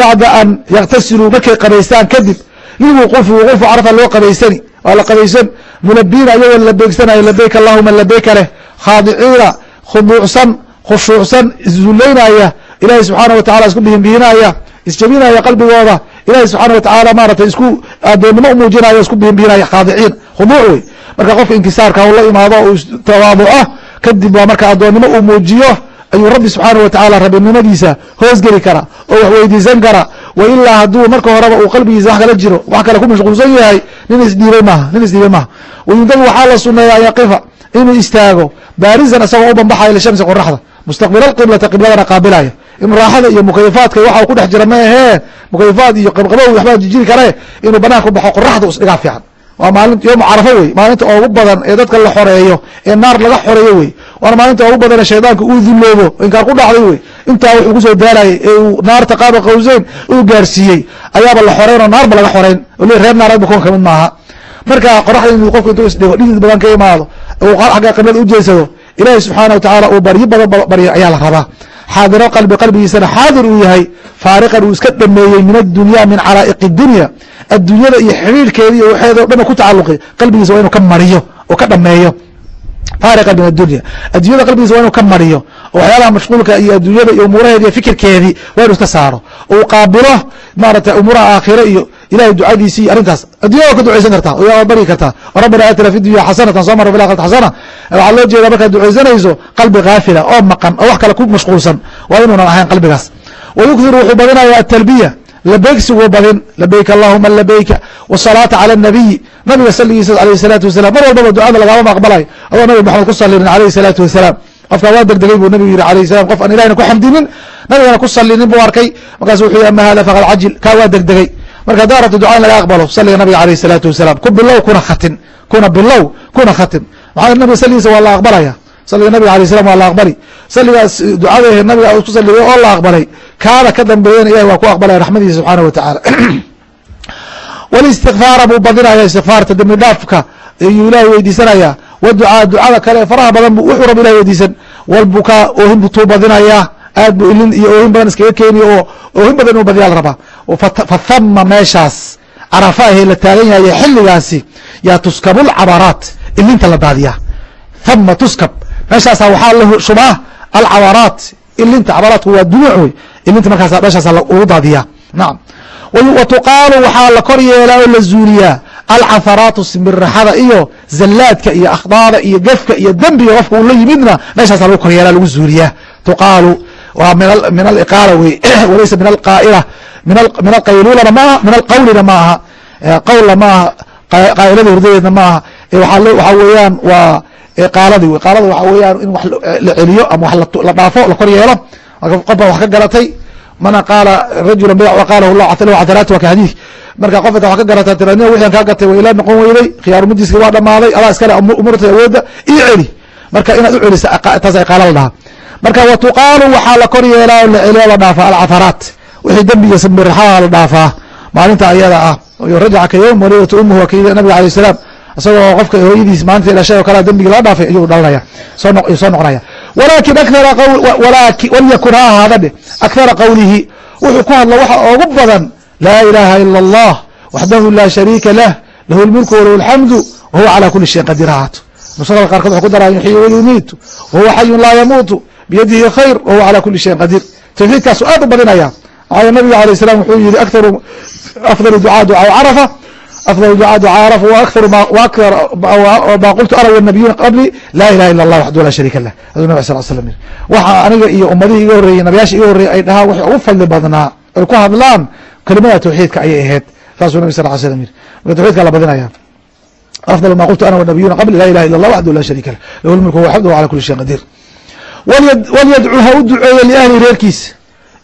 bacda an yaktasiluu markay qabaystaan kadib lilwuquufi wuquufu carafa loo qabaysani waa la qabaysan mulabiina ayagoo labeegsanayo labeyk allahuma labeyka leh khaadiciina khuduucsan khushuucsan iszullaynaya ilaahay subxaana watacala isku bihinbihinaya isjebinaya qalbigooda ilahay subxaana watacaala maaratay isku adoonnimo umuujinayo isku bihinbihinaya khaadiciin khuduuc wey marka qofka inkisaarka u la imaado u tawaaduco kadib waa marka addoonnimo uu muujiyo ayuu rabbi subxaana watacaala rabinimadiisa hoosgeli kara oo wax weydiisan kara. Wa ilaa hadduu marka horeba uu qalbigiisa wax kala jiro wax kale ku mashquulsan yahay nin isdhiibay maaha nin isdhiibay maaha. Wayundabu waxaa la suneeya an yaqifa inuu istaago baarisan isagoo u bambaxayo lishamsi qoraxda mustaqbila alqiblata qibladana qaabilaya inuu raaxada iyo mukayifaadka waxa ku dhex jira ma ahee mukayifaad iyo qabqabow waxbaa jijiri kare inuu banaanka ku baxo qoraxda isdhigaa fiican waa maalin yoomu carafo wey maalinta oogu badan ee dadka la xoreeyo ee naar laga xoreeyo wey waana maalinta oogu badan ee shaydaanka uu duloobo inkaar ku dhacday wey intaa wuxuu ku soo daalayay ee uu naarta qaaba qawseyn uu gaarsiiyey. Ayaaba la xoreyn oo naarba laga xoreyn. O le reer naaragba kuwan ka mid maaha. Marka qoraxda inuu qofku intuu isdhigo dhidid badan ka imaado uu xagga qiblada u jeedsado ilaahi subxaana watacala uu baryo badan baryo ayaa la rabaa xaadiro qalbi qalbigiisana xaadir uu yahay faariqan uu iska dhameeyey min adunya min calaa'iqi dunya. Addunyada iyo xiriirkeeda iyo waxeeda o dhan ku tacaluqi qalbigiisa waa inuu ka mariyo oo ka dhameeyo faariqan min adunya addunyada qalbigiisa waa inuu ka mariyo oo waxyaalaha mashquulka iyo addunyada iyo umuuraheedi iyo fikirkeedii waa inuu iska saaro. Uu qaabilo maaragtay umuuraha aakhire iyo ilahay ducadiisi iyo arrintaas addunya waa ka ducaysan kartaa waa baryi kartaa. Rabbana aatina fi dunya xasanatan soo mara fi akhirati xasana waxaa loo jeeda markaad ducaysanayso qalbi kaafila oo maqan oo wax kale ku mashquulsan. Waa inuunan ahayn qalbigaas. Wayukhiru wuxuu badinaya atalbiya labeegsiguu badin. Labeyk allahuma labeyka wsalaata cala nabiyi nabiga saligiisa alayh salaatu wasalam mar walbaba ducada lagaama aqbalay adoo nabi maxamed ku salinin alayh salaatu wasalaam. Qofkaa waa degdegay buu nabigu yihi alayh salam qof aan ilahina ku xamdinin nabigana ku salinin buu arkay. Markaasu wuxuu yihi ama hada faqad cajil. Kaa waa degdegay marka haddaa rabto duca in laga aqbalo saliga nabiga alayh salaatu wasalaam ku bilow kuna khatin kuna bilow kuna khatin. Maxaa nabiga saligiisa waa la aqbalaya. Saliga nabiga alay salam waa la aqbali. Saligaas ducada nabiga isku saligay oo la aqbalay kaada ka dambeeyana ilahi waa ku aqbalaya raxmadiisa subxaana wa tacaala. (clears throat) Walistikfaara buu badinaya istikfaarta dembi dhaafka ayuu ilahay weydiisanaya waducaa ducada kale faraha badan wuxuu rab ilahi weydiisan. Walbukaa oohin butuu badinayaa aad bu ilin iyo oohin badan iskaga keeni oo oohin badan inuu badiyaa la rabaa fathama meeshaas carafa ahee la taagan yahay xilligaasi yaa tuskabulcabaraat ilinta la daadiyaa thama tuskab. Meeshaasa waxaa la shubaa alcabaraat ilinta cabaraatku waa dumuuc wey ilinta markaas meeshaasa lagu daadiyaa nacam wa tuqaalu waxaa la kor yeelaa oo la zuuliyaa alcaharaatu simbiraxada iyo zallaadka iyo akhdaada iyo gefka iyo dembiga qofka uu la yimidna meeshaasa lagu kor yeelaa lagu zuuliyaa tuqaalu waa min aliqaala wey (clears throat) walaysa min alqaaila min alqaylulana maaha min alqawlina ma aha qawlna maaha qaa'ilada hurdadeedna maaha. Waxaa weeyaan waa qaaladi wey qaalada waxaa weeyaan in wax la celiyo ama wax la dhaafo la kor yeelo. Qof baa wax ka garatay mana qaala rajula bayc waqaalahu lahu cataraat waa ka xadiid marka qof inta wax ka garata tirania wixan kaa gatay waa ilaa noqon weyday khiyaaru majliski waa dhamaaday adaa iskale umurtay awoodda io celi. Marka inaad u celisa taas ay qaala la dhahaa marka wa tuqaalu waxaa la kor yeelaa oo la la dhaafaa alcaharaat wixii dembiga sambiraxaha la dhaafaa. Maalinta ayada ah. Iyo ka yowm walidatu umuhu wakayda nabiga alayh salaam. Isagoo qofka hooyadiis maalinta dhashay oo kalea dembigi laga dhaafay ayuu dhalanaya. Soo noqonaya. Walakin akara walyakun ha ahaada dheh qawlihi. Wuxuu ku hadla waxa oogu badan. Laa ilaha ila allah. Waxdahu laa shariika lah. Lahu lmulku walahu alxamdu wahuwa calaa kuli shayin qadiir ha ahaato nusrada qaarkood wuxuu ku daraa yuxyi wayumiitu wahuwa xayun laa yamuutu biyadihi khayr wahuwa calaa kuli shayin qadiir tawxiidkaasu aad u badinaya maxaa nabiga alayh salam wuxuu yihi akharu afdalu ducaa ducaa carafa afdal ducaa ducaa carafa waakharu ma qultu ana wanabiyuuna qabli laa ilaha ila allah waxdahu laa shariika lah aduu nabig sal slam yiri waxa aniga iyo ummadihii iga horreeyey nabiyaasha iga horreeyey ay dhahaan waxay ugu fadli badnaa ay ku hadlaan kelimada tawxiidka ayay ahayd saasuu nabig sal slam yiri marka tawxiidka la badinaya afdal ma qultu ana wanabiyuuna qabli laa ilaha ila allah waxdahu laa shariika lah lahu lmulku wa xamdu ala kuli shayin qadiir walyadcu ha u duceeyo liahli reerkiisa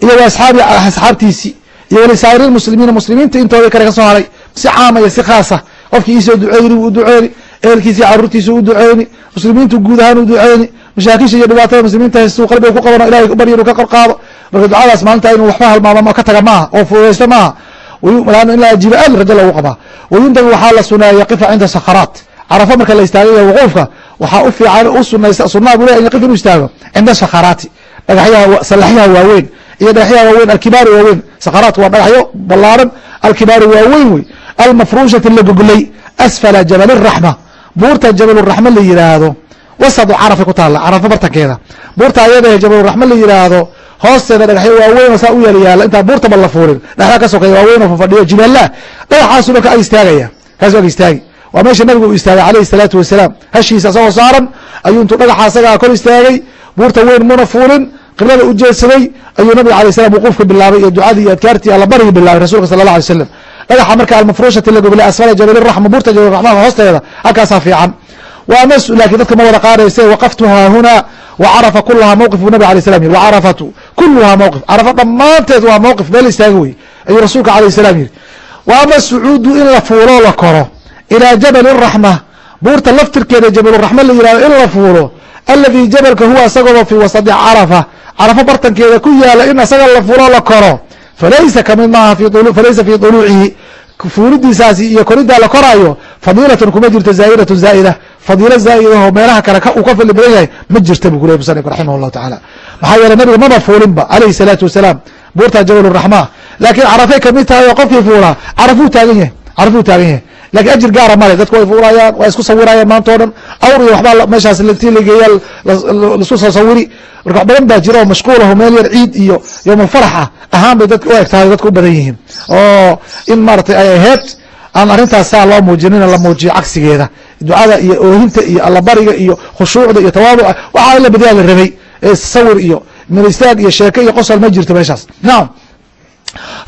iyo asxaabi asxaabtiisii iyo walisaa'iri lmuslimiina muslimiinta intooda kale ka soo haray si caama iyo si khaasa qofkii iisoo duceyni wuu duceyni ehelkiisi caruurtiisa u duceyni muslimiintu guud ahaan u duceyni mashaakisha iyo dhibaatada muslimiinta haystuu qalbiga ku qabano ilahay barya inuu ka qaado marka ducadaas maalinta inuu waxba halmaamo ka taga maaha oo fududaysta maaha. In la ajiiba aad rajo lagu qabaa. Wayundabi waxaa la suneeya yaqifa cinda sakharaat. Carafo marka la istaagaya wuquufka waxaa u fiican u sunaysa sunnaha buu leya yaqif inuu istaago. Cinda sakharaati. Dhagaxyaha salaxyaha waaweyn. Iyo dhagaxyaha waaweyn alkibaari waaweyn. Sakharaat waa dhagaxyo ballaaran alkibaari waaweyn wey. Almafruushati la goglay asfala jabal raxma. Buurta jabaluraxma la yihaahdo wasadu carafa ku taalla carafo bartankeeda. Buurta ayada jabaluraxma la yihaahdo hoosteeda dhagaxyo waaweyn oo saa u yaalla yaalla intaan buurtaba la fuulin dhagaxya ka sokeeya waaweyn oo fafadhiyo jibaalaha dhagaxaasu marka ag istaagaya kaas ag istaagi waa meesha nabiga uu istaagay alayhi salaatu wasalaam. Hashiisa isagoo saaran ayuu intuu dhagaxa asagaa kor istaagay buurta weyn muna fuulin qiblada u jeedsaday ayuu nabiga alay salam wuquufka bilaabay iyo ducadii iyo adkaartii allabarigii bilaabay rasulka sala allah alay slam dhagaxa marka almafruushati la goglay asfala jabaliraxma buurta jabaliraxmaan hoosteeda halkaasaa fiican. Waa mas laakiin dadka ma wada qaadayse waqaftuhaa huna wacarafa kulahaa mawqif buu nabig alay salam yiri wacarafatu kuluhaa mawqif. Carafa dhammaanteed waa mawqif meel istaaga wey ayuu rasuulka alayh salam yiri wa ama sucuudu in la fuulo la koro ilaa jabali raxma buurta laftirkeeda jabaluraxma la yihahdo in la fuulo aladii jabalka huwa isagooba fii wasadi carafa carafa bartankeeda ku yaalla in isaga la fuulo la koro falaysa ka mid maaha falaysa fii duluucihi fuuridiisaasi iyo koridaa la koraayo fadiilatun kuma jirto zaa'idatu zaa'ida fadiilo zaa'idahoo meelaha kale uu ka fadli badan yahay ma jirta buu ku ley musanifku raximah llahu tacaala maxaa yeeley nabiga maba fuulinba alayhi salaatu wasalaam buurta jabaluraxma laakiin carafay ka mid tahay oo qofkii fuulaa carafuu taagan yahay carafuu taagan yahay laakiin ajir gaara male dadku way fuurayaan waa isku sawirayaan maanta o dhan. Awr iyo waxbaa meeshaas ti lageeya la isku soo sawiri. Marka wax badan baa jira oo mashquulaho meel yar ciid iyo yowmalfarax ah. Ahaan bay dadka u eg tahay dadka u badan yihiin. Oo in maaratay ay aheyd aan arrintaas saa loo muujinin la muujiyo cagsigeeda. Ducada iyo oohinta iyo allabariga iyo khushuucda iyo tawaaduca waxaa in la badiyaa la rabay. Sawir iyo milistaag iyo sheeke iyo qosol ma jirto meeshaas. Nacam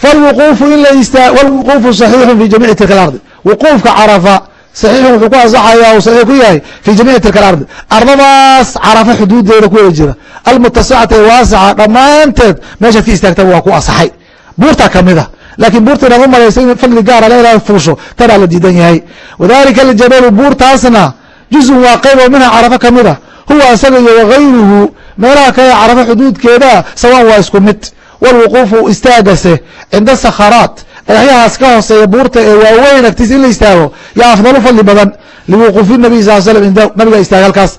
falwuquufu in la istaa walwuquufu saxiixun fi jamiici tilka alardi wuquufka carafa saxiixun wuxuu ku ansaxaya u saxiix ku yahay fi jamiici tilka alardi ardadaas carafa xuduudeeda ku wada jira. Almutasicata ee waasaca dhammaanteed meeshaad ka istaagta waa ku asaxay buurtaa kamida laakiin buurta inaad u malaysa in fadli gaara leedahay fuusho tanaa la diidan yahay. Wadalika aljabalu buurtaasna juzun waa qayb oo minha carafa kamida huwa isaga iyo wagayruhu meelaha kale carafa xuduudkeeda sawaan waa isku mid. Walwuquufu istaagase cinda sakharaat dhagaxyahaas ka hooseeya buurta ee waaweyn agtiis in la istaago yaa afdalu fadli badan liwuquufi nabiy sal slm nabiga istaaga halkaas.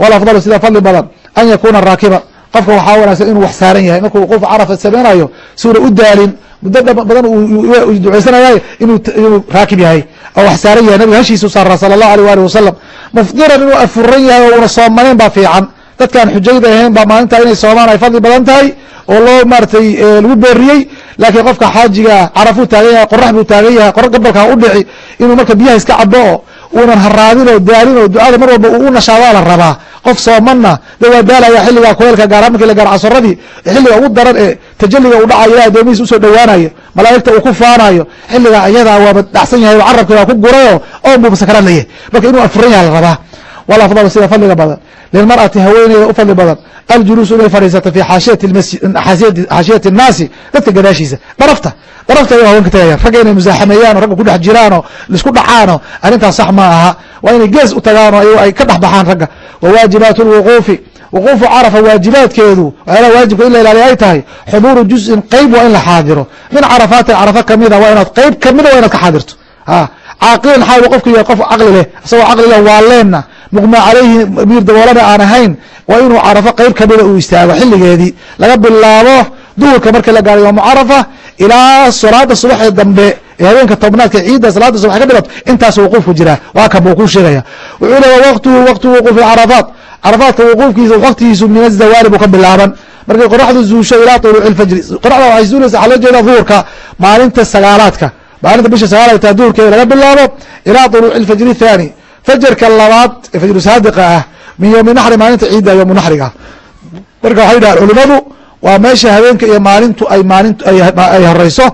Wal afdalu sida fadli badan an yakuuna raakiba. Qofka waxaa wanaagsan inuu wax saaran yahay. Markuu wuquuf carafa sameynayo suuna u daalin muddo badan duceysanaya inuu raakib yahay oo wax saaran yahay. Nabiga hashiisu saara sala allahu alيh ali wasalam mufdiran inuu afuran yahay oo una soomanayn baa fiican dadkaan xujayda ahayn baa maalintaa inay soomaan ay fadli badan tahay oo loo maaratay lagu beeriyey. Laakiin qofka xaajigaa carafuu taagan yahay qorax buu taagan yahay qor gabalkaa u dhici inuu marka biyaha iska cabo oo uunan haraadin oo daalin oo ducada mar walba uu u nashaadaa la rabaa. Qof soomanna de waa daalaya xilligaa kuleelka gaara markii la gaaro casaradii xilliga ugu daran ee tajaliga uu dhacayo ilahay addoomihiis u soo dhowaanayo malaa'igta uu ku faanayo xilligaa ayadaa waaba dhacsan yahay oo carabkii waa ku gurayo oo buuba sakaraad layahay marka inuu afuran yaha la rabaa. Wal afdalu sida fadliga badan lilmar'ati haweeneyda u fadli badan aljuluusu inay fadhiisato fi xaashiyati الnaasi dadka gadaashiisa darafta darafta ay haweenka tagayaan ragga inay musaaxameeyaan o ragga ku dhex jiraanoo laisku dhacaano arrintaas sax ma aha waa inay gees u tagaano ay ka dhex baxaan ragga wa waajibaat اlwuquufi wuquufu carafa waajibaadkeedu waxyaalaha waajibka in la ilaaliya ay tahay xuduuru juz'in qeyb waa in la xaadiro min carafaati carafa kamida waa inaad qeyb kamida waa inaad ka xaadirto caaqilan xaal qofku yahay qof caqli leh isagoo caqli leh waa leenna muqma calayhi miir daboolana aan ahayn? Waa inuu carafo qeyb kamida uu istaago xilligeedii. Laga bilaabo duhurka marka la gaaro yoomu carafa ilaa salaada subaxee dambe ee habeenka tobnaadka ciidda salaada subax ka bilaato intaas wuquufku jiraa waa kan buu kuu sheegaya. Wuxuu leeya waqtuhu waqtu wuquufi carafaat carafaadka wuquufkiisa waqtigiisu min azawaali buu ka bilaaban. Markay qoraxdu zuusho ilaa tuluuci lfajri qoraxda waxay zuulaysa waxaa loo jeeda duhurka maalinta sagaalaadka. Maalinta bisha sagaal taa duhurkeeda laga bilaabo ilaa tuluuci lfajri thaani fajarka labaad ee fajru saadiqa ah min yowmi naxri maalinta ciidda yowmu naxriga marka waxay dhahaan culimadu waa meesha habeenka iyo maalintu ay maalint ay horeyso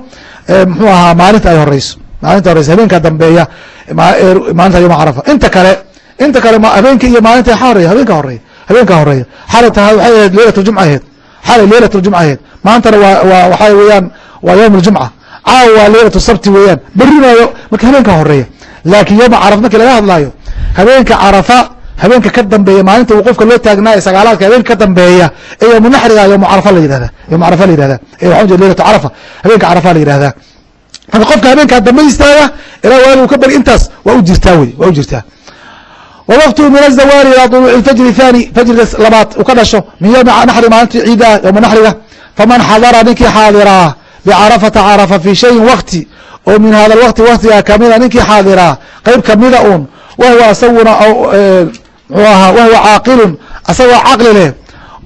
mxuu ahaa maalinta ay horeyso. Maalinta horeyso habeenka dambeeya maalinta yoma carafa. Inta kale inta kale habeenka iyo maalinta horeya habeenka horeya habeenka horeya xalay taha waxay ahayd leylat ljumca aheyd xalay leylat ljumca aheyd maantana waa waa waxaa weeyaan waa yowm اljumca caawa waa leylatu sabti weeyaan. Berinaayo marka habeenka horreeya laakiin yowma carafa markii laga hadlaayo habeenka carafa habeenka ka dambeeya maalinta uu qofka loo taagnaayo sagaalaadka habeenka ka dambeeya ee yowmu naxriga yowmu carafa la yihahda yowmu carafa la yihahda ee waxaa jeeda leylatu carafa habeenka carafa la yihahdaa marka qofka habeenkaa dambe istaaga ilaa waagi uu ka bari intaas waa u jirtaa wey waa u jirtaa. Wwqtu min azawaali ilaa duluuci fajri thani fajriga labaad uu ka dhasho min ywmi naxri maalintii ciidaha yowma naxriga faman xadara ninkii xaadiraa bicarafata carafa fi shayin wakti oo min hada waqti waktiga kamida ninkii xaadiraa qeyb kamida un wahuwa asaguna mxuu ahaa wahuwa caaqilun asagoo caqli leh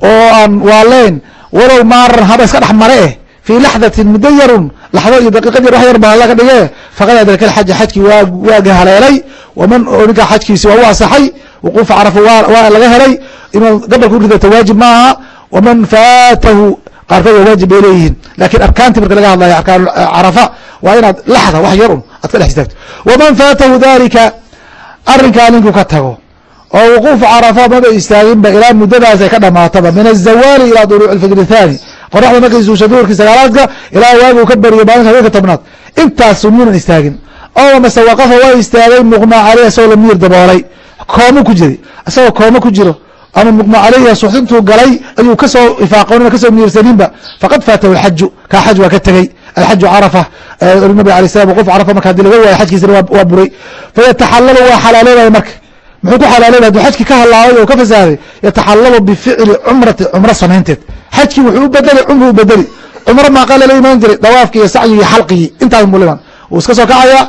oo aan waaleyn walow maaran haba iska dhex mare eh fii laxdatin muddo yarun laxdo iyo daqiiqad yar wax yar ba laga dhige faqad adraka alxaja xajkii waa waaga haleelay waman ninkaa xajkiisi waa u asaxay wuquufa carafa waa laga helay inuu gabalka u ridata waajib maaha waman faatahu qaarkood waa waajib bay leeyihiin laakiin arkaantii marka laga hadlayo arkaan carafa waa inaad laxda wax yar un aad ka dhex istaagto waman faatahu dalika arrinkaa ninkuu ka tago oo wuquufu carafa maba istaaginba ilaa muddadaas ay ka dhamaataba. Min azawaali ilaa duluuc alfajr athani qoraxda markay suusha duurkii sagaalaadka ilaa waagu ka bariyo maalinta habeenka tobnaad. Intaasu miyunan istaagin. Oo mase waqafa waa istaagay muqma caleyh isagoo la miyir daboolay. Koomo ku jiri isagoo koomo ku jiro ama muqma caleyhi suxdintuu galay ayuu ka soo ifaaqoonina ka soo miyirsaninba faqad faatahu alxaju kaa xaj waa ka tegey alxaju carafa. Nabig alay salam wquf carafa marka haddii laga waayo xajkiisana waa buray. Fayataxalalu waa xalaaloobaya marka. Muxuu ku xalaaloobay haduu xajki ka halaabay oo ka fasaaday yataxalalu bificli cumrati cumro samaynteed. Xajkii wuxuu u bedeli cumru u bedeli. Cumro maaqaa lala imaan jiray? Dawaafki iyo sacyigii xalqigii. Intaas buu liman wuu iska soo kacaya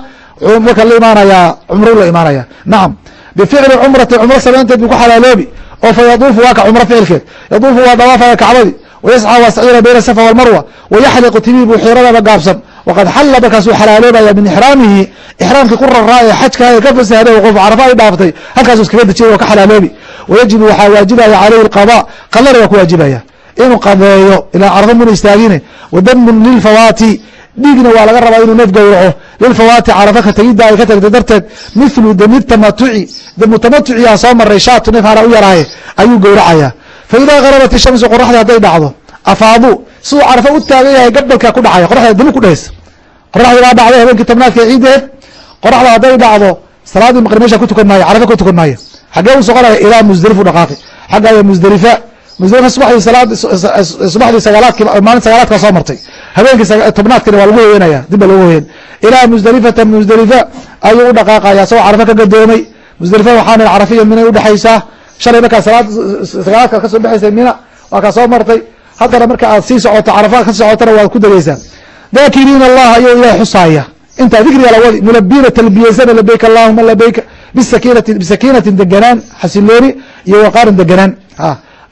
marka la imaanayaa cumru la imaanaya nacam bificli cumrati cumro samaynteed buu ku xalaaloobi oo fa yaduufu waa ka cumro ficilkeed yaduufu waa dawaafaya kacbadii wayascى waa saciira bayna safa walmarwa wayaxliqu tibii buu xiiradaba gaabsan waqad xalla markaasuu xalaaloobaya min ixraamihi ixraamkii ku raraa ee xajka ee ka fasahday wquuf carafa ay dhaaftay halkaasuu iskaga dejiyay oo ka xalaaloobi wayajibu waxaa waajibaya caleyhi اlqada qadana waa ku waajibaya inuu qadeeyo ilaa carafa muna istaagine wadamun lilfawaati dhiigna waa laga rabaa inuu neef gowraco. Lilfawaati carafa ka tegidda ay ka tagtay darteed mithlu dami tamatuci damu tamatuciyaa soo maray shaatu neef hana u yaraaye ayuu gowracaya. Faidaa garabat ishamsu qoraxda hadday dhacdo afaadu siduu carafa u taagan yahay gabalka ku dhacaya qoraxda dami ku dhehaysa qoraxda baa dhacday habeenkii tobnaadka ciideed qoraxda hadday dhacdo salaadii maqrib meesha ku tukan maayo carafa ku tukan maayo xaggee u soconaya ilaa musdalifu dhaqaaqi. Xaggaya musdalifa musdalifa subaxdii salaad subaxdii sagaalaadki maalin sagaalaadka soo martay. Habeenkii tobnaadkina waa lagu hoyanaya dib ba lagu hoyan ilaa musdalifata musdalifa ayuu u dhaqaaqaya isagoo carafa ka gadoomay. Musdalifa waxaana carafiya minay udhexaysaa shalay markaa sagaalaadka ka soo baxaysa mina waa kaa soo martay. Haddana marka aad sii socoto carafaad ka socotana waad ku degeysaa daakiriina allaha ayuu ilahay xusaaya intaa dikriga lawadi mulabiina talbiyeysana labeyk allahuma labeyka bisakinati bisakiinatin deganaan xasilooni iyo waqaarin deganaan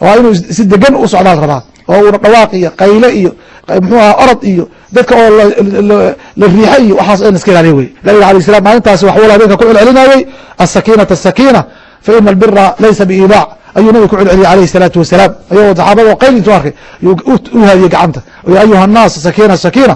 waa inuu si degan u socdaal rabaa oo uuna dhawaaq iyo qayle iyo mxuu aha orod iyo dadka oo la riixo iyo waxaas in iska ilaaliya wey nabiga alay salam maalintaasi waxwal habeenka ku celcelinayey asakiinata sakina fa ina albira laysa biidaac ayuu nabiga ku celceliyey alayh salaatu wasalaam. Ayagoo saxaabada oo qayl intuu arkay u haadiyey gacanta. Ayuha annaas sakina sakina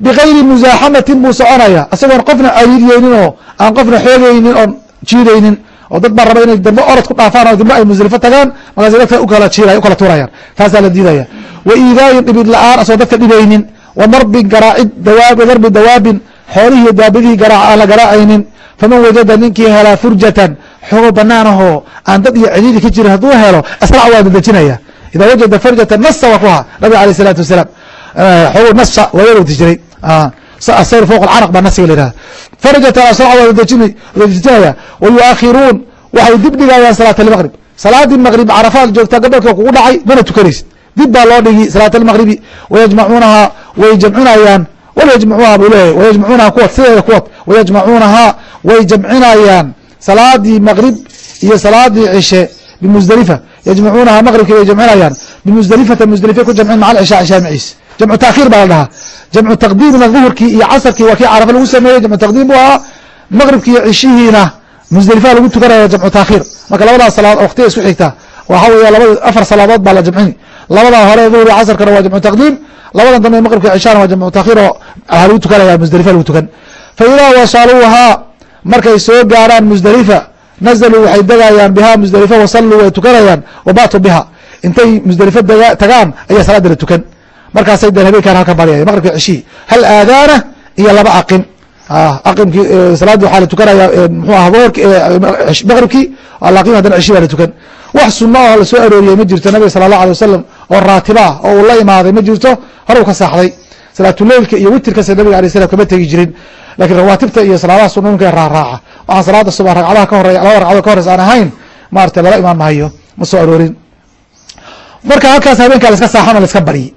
bikayri musaaxamatin buu soconaya isagoon qofna ariiryeynin oo aan qofna xoogeynin oon jiidaynin oo dad baa raba inay dambe orod ku dhaafaan oo dambe ay musdalifo tagaan markaas dadka u kala jiiray u kala tuurayaan. Taasaa la diidaya. Wa iidaayin dhibid la'aan asoo dadka dhibeynin wa darbin garaacid dawaab darbi dawaabin. Xoolihii daabadihii garaac aan la garaacaynin. Faman wajada ninkii helaa furjatan xoogo banaan ahoo aan dad iyo cediidi ka jirin hadduu helo asrac waa dadejinaya idaa wajada farjatan nasa waa ku ahaa nabig aleh isalaatu wasalaam. Xoogo nasa waa wati jiray asayr fowq alcaraq baa nasiga layidhaha farajata sodejinaya wa yuakhiruun waxay dib dhigayaan salaat almaqrib salaaddii maqrib carafaad joogta gabadhka kugu dhacay mana tukanaysid. Dib baa loo dhigi salaat almaqribi wayajmacuunahaa way jamcinayaan walyajmacuunaha buu leeyahy wayajmacuunaha kuwad sideeda kuwad wayajmacuunahaa way jamcinayaan. Salaadii maqrib iyo salaadii cishe bimusdelifa yajmacuunahaa maqribkii way jamcinayaan. Bimusdelifata musdelifay ku jamcin maca alcishaa cishaa jamcu taakhiir baa la dhahaa. Jamcu taqdiimna duhurkii iyo casarkii waa kii carafa lagu sameeyey. Jamcu taqdiim buu ahaa. Maqribki iyo cishihiina musdalifaha lagu tukanaya jamcu taakhiir marka labadaas salaad waqtiga isku xigta waxa weya labada afar salaadood baa la jamcini. Labadaa hore duhur iyo casarkana waa jamcu taqdiim. Labadan dambe maqribka cishana waa jamcu taakhiir oo waxaa lagu tukanaya musdalifa lagu tukan. Fa idaa wasaluuhaa markay soo gaaraan musdalifa nazaluu waxay degayaan bihaa musdalifa wasalluu way tukanayaan wabaatuu biha intay musdalifa tagaan ayaa salaada la tukan markaasay deen habeenkaan halka baryaya maqribka ceshii. Hal aadaana iyo laba aqim. Aqimkii salaadii waxaa la tukanaya mxuu aha boorki maqribkii. La aqim hadana ceshi baa la tukan. Wax sunno oo la soo arooriyey ma jirto nabiga sala allah alay wasalam oo raatiba ah oo uu la imaaday ma jirto hore u ka saaxday salaatuleilka iyo witirkasa nabiga alay slam kama tegi jirin. Lakiin rawaatibta iyo salaadaha sunooyinka raaraaca waxaan salaada suba ragcadaha ka horeya laba ragcadood ka horeysa aan ahayn maarata lala imaan maayo. Ma soo aroorin. Marka halkaas habeenkaa laska saaxan oo laska baryi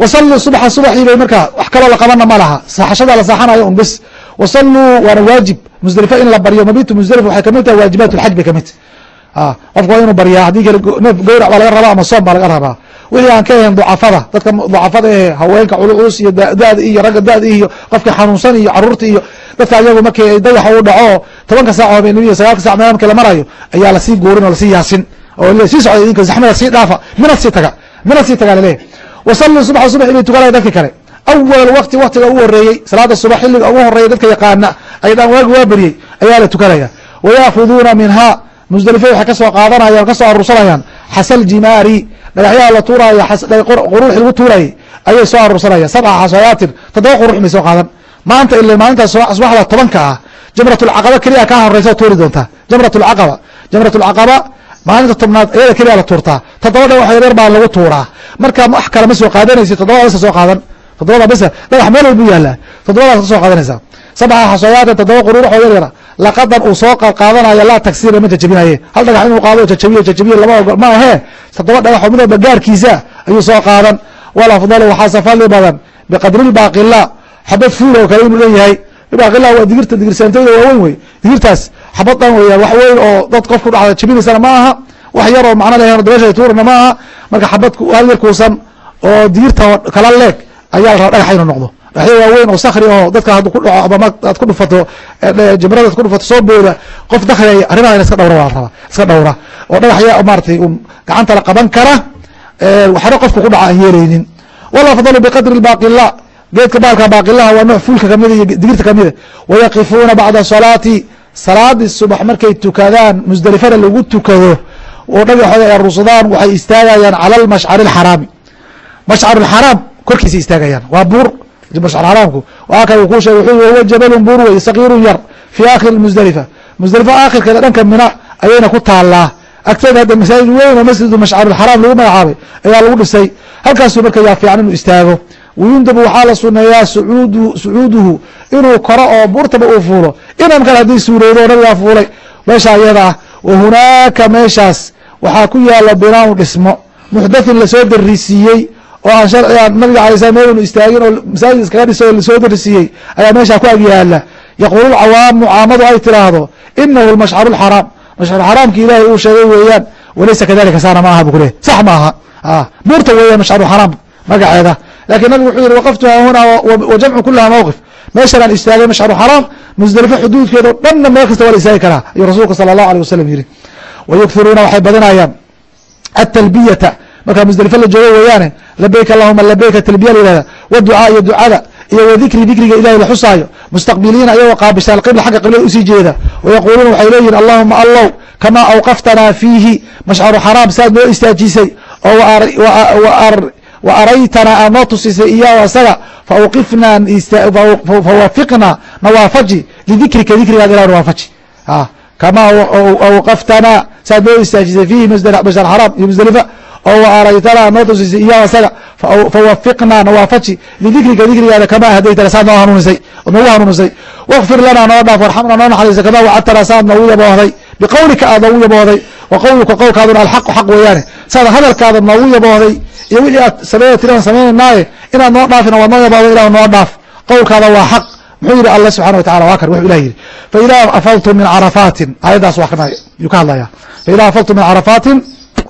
wasalluu subaxa subaxii bay markaa wax kaloo laqabana ma laha saaxashada la saaxanayo un bes wasalluu waana waajib. Musdelifa in la baryo mabitu musdelifa waxay ka mid tahay waajibaat lxaj bay ka mid tahy qofku waa inuu baryaa haddii kale neef gowrac baa laga rabaa ama soom baa laga rabaa. Wixii aan ka ahayn ducafada. Dadka ducafada ee haweenka culus iyo da-da iyo ragga da-da iyo qofka xanuunsan iyo carruurta iyo dadka ayagu markii dayaxa uu dhaco tobanka saac oo habeenimo sagaalka sac marki la marayo ayaa la sii guurin oo la sii yaasin. Oo sii socda idinka zaxmada sii dhaafa. Mina sii taga. Mina sii tagaa laleeyahy wasalluu subaxa subax inay tukanaya dadki kale awal waqti waktiga ugu horeeyey salaada subax xilliga ugu horeeyay dadka yaqaana ay dhaan waagi waa beriyey ayaa la tukanaya. Wayaakuduuna minhaa musdelife waxay ka soo qaadanayaan ka soo aruursanayaan xasal jimaari dhagaxyaha la tuuraayo quruuxi lagu tuurayay ayay soo aruursanayaan sabca xasayaatin toddoba qurux may soo qaadan. Maanta ila maalintaas subaxda tobanka ah jamratulcaqaba keliya kaa horeysa tuuri doontaa jamratulcaqaba jamratulcaqaba maalinta tobnaad iyada keliya la tuurtaa. Toddoba dhagax yaryar baa lagu tuuraa. Marka wax kale ma soo qaadanaysi toddobada besa soo qaadan. Toddobada besa dhagax meel walbu yaallaa toddobadaas ka soo qaadanaysaa. Sabca xasayaatin toddoba quruuruxoo yaryara laqadan uu soo qaadanayo laa tagsira ma jajabinaye hal dhagax inuu qaado jajabiye jajabiye lama ogol ma ahee. Toddoba dhagaxoo mid walba gaarkiisa ayuu soo qaadan. Wal afdalu waxaa safali badan. Biqadri lbaaqila xabad fuul oo kale inuu leeyahay. Baaqila waa digirta digirsaantooda waaweyn wey. Digirtaas xabad dhan weeyaan wax weyn oo dad qof ku dhacda jabinaysana ma aha. Wax yar oo macno lehen dabeesha tuurana ma aha. Marka xabad hal yar kuusan oo digirta kala leeg ayaa la rabaa dhagaxa inuu noqdo. Dhagaxyo waaweyn oo sakri oo dadka hadduu ku dhaco ama aad ku dhufato jimrada ad ku dhufato soo booda qof dakriya arrimaha in iska dhawra waa la rabaa iska dhawra oo dhagaxya maaratay gacanta la qaban kara waxna qofka ku dhaca aan yeelaynin walafdalu biqadri lbaaqila geedka baalka baaqilaha waa nooc fuulka kamida iyo digirta kamida wayaqifuuna bacda salaati salaadii subax markay tukadaan musdelifada lagu tukado oo dhagaxooda ay aruursadaan waxay istaagayaan cala almashcari alxaraami mashcaru lxaraam korkiisa istaagayaan. Waa buur mashcarxaraamku waa kan uu ku sheegay wuxuu huwa jabalun buur wey sagiirun yar fii aakhiri musdelifa musdelifa aakhirkeeda dhanka mina ayayna ku taalaa agteeda hadda masaajid weyn oo masjidu mashcarulxaraam lagu magacaabay ayaa lagu dhisay. Halkaasuu marka yaa fiican inuu istaago wayundabu waxaa la suneeyaa sucuudu sucuuduhu inuu koro oo buurtaba uu fuulo. Inan kale haddii suurowdo o nabigaa fuulay. Meesha ayada ah wa hunaaka meeshaas waxaa ku yaalla binaanu dhismo. Muxdathin la soo darisiiyey oo aan sharciga nabiga alay slam meelunu istaagin oo masaajid iskaga dhiso oo la soo darisiiyey ayaa meeshaa ku ag yaalla yaquulu cawaamu caamadu ay tiraahdo inahu lmashcaru lxaraam mashcaru xaraamki ilaahay uu sheegay weeyaan walaysa kadalika saana ma aha bu kuleh sax maaha buurta weeyaan mashcaru xaraam magaceeda laakiin nabigu wuxuu yihi waqaftuha huna wajamcu kulaha mawqif. Meeshan aan istaagay mashcaru xaraam musdelifo xuduudkeeda o dhanna meel kasta waa la istaagi karaa. Ayuu rasuulka sala allahu alيh wasalam yihi wayughiruuna waxay badinayaan atalbiyata markaa musdelifo la joogo weeyaane labeyk allahuma labeyka talbiya la yihahda waducaa iyo ducada iyo wadikri dikriga ilahay la mustaqbiliina ayagoo qaabisha alqibla xagga qiblada u sii jeeda. Wayaquuluuna waxay leeyihiin allahuma allow kamaa awqaftanaa fiihi mashcaru xaraam saad noo istaajisay oo wa araytanaa aad noo tusisay iyaho asaga fawqifnaa fawafiqnaa nawaafaji lidikrika dikrigaad ilah nawaafaji kamaa awqaftanaa saad noo istaajisay fiihi mashcar xaraam iyo musdelifa oo araytanaa noo tusisay iyaho asaga fawafiqnaa nawaafaji lidikrika dikrigaada kamaa hadaytana saad noo hanuunisay noogu hanuunisay wakfir lanaa noo dhaaf warxamna noo naxariisa kamaa wacadtanaa saad noogu yaboohday biqowlika aad noogu yaboohday wa qowluka qowlkaaduna alxaqu xaq weeyaane. Saada hadalkaada noogu yabooday iyo wixii aad sameeya tiran samaynaynaaye inaad noo dhaafina waa noo yabooday ilah noo dhaaf. Qowlkaada waa xaq. Muxuu yidhi alla subxana wa waa kan wuxuu ilah yidhi faidaa afadtum min carafaatin aayaddaas waa kan yuu ka hadlaya. Faidaa afadtum min carafaatin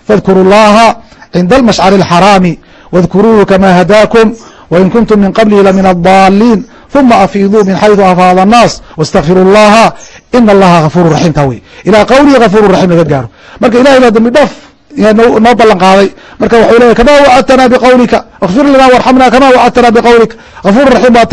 fadkuru llaha cinda almashcari alxaraami wadkuruuhu kamaa hadaakum wain kuntum min qablihi lamin adaliin uma afiiduu min xaydu afaada annaas wastakfiru llaha ina allaha gafuru raxim taa wey ilaa qowlihi gafuru raxim laga gaaro marka ilahay baa dambi dhaaf noo ballan qaaday marka wuxuu leeyahy kama wacadtana biqowlika اkfir lana warxamna kama wacadtana biqowlika gafur raxim baa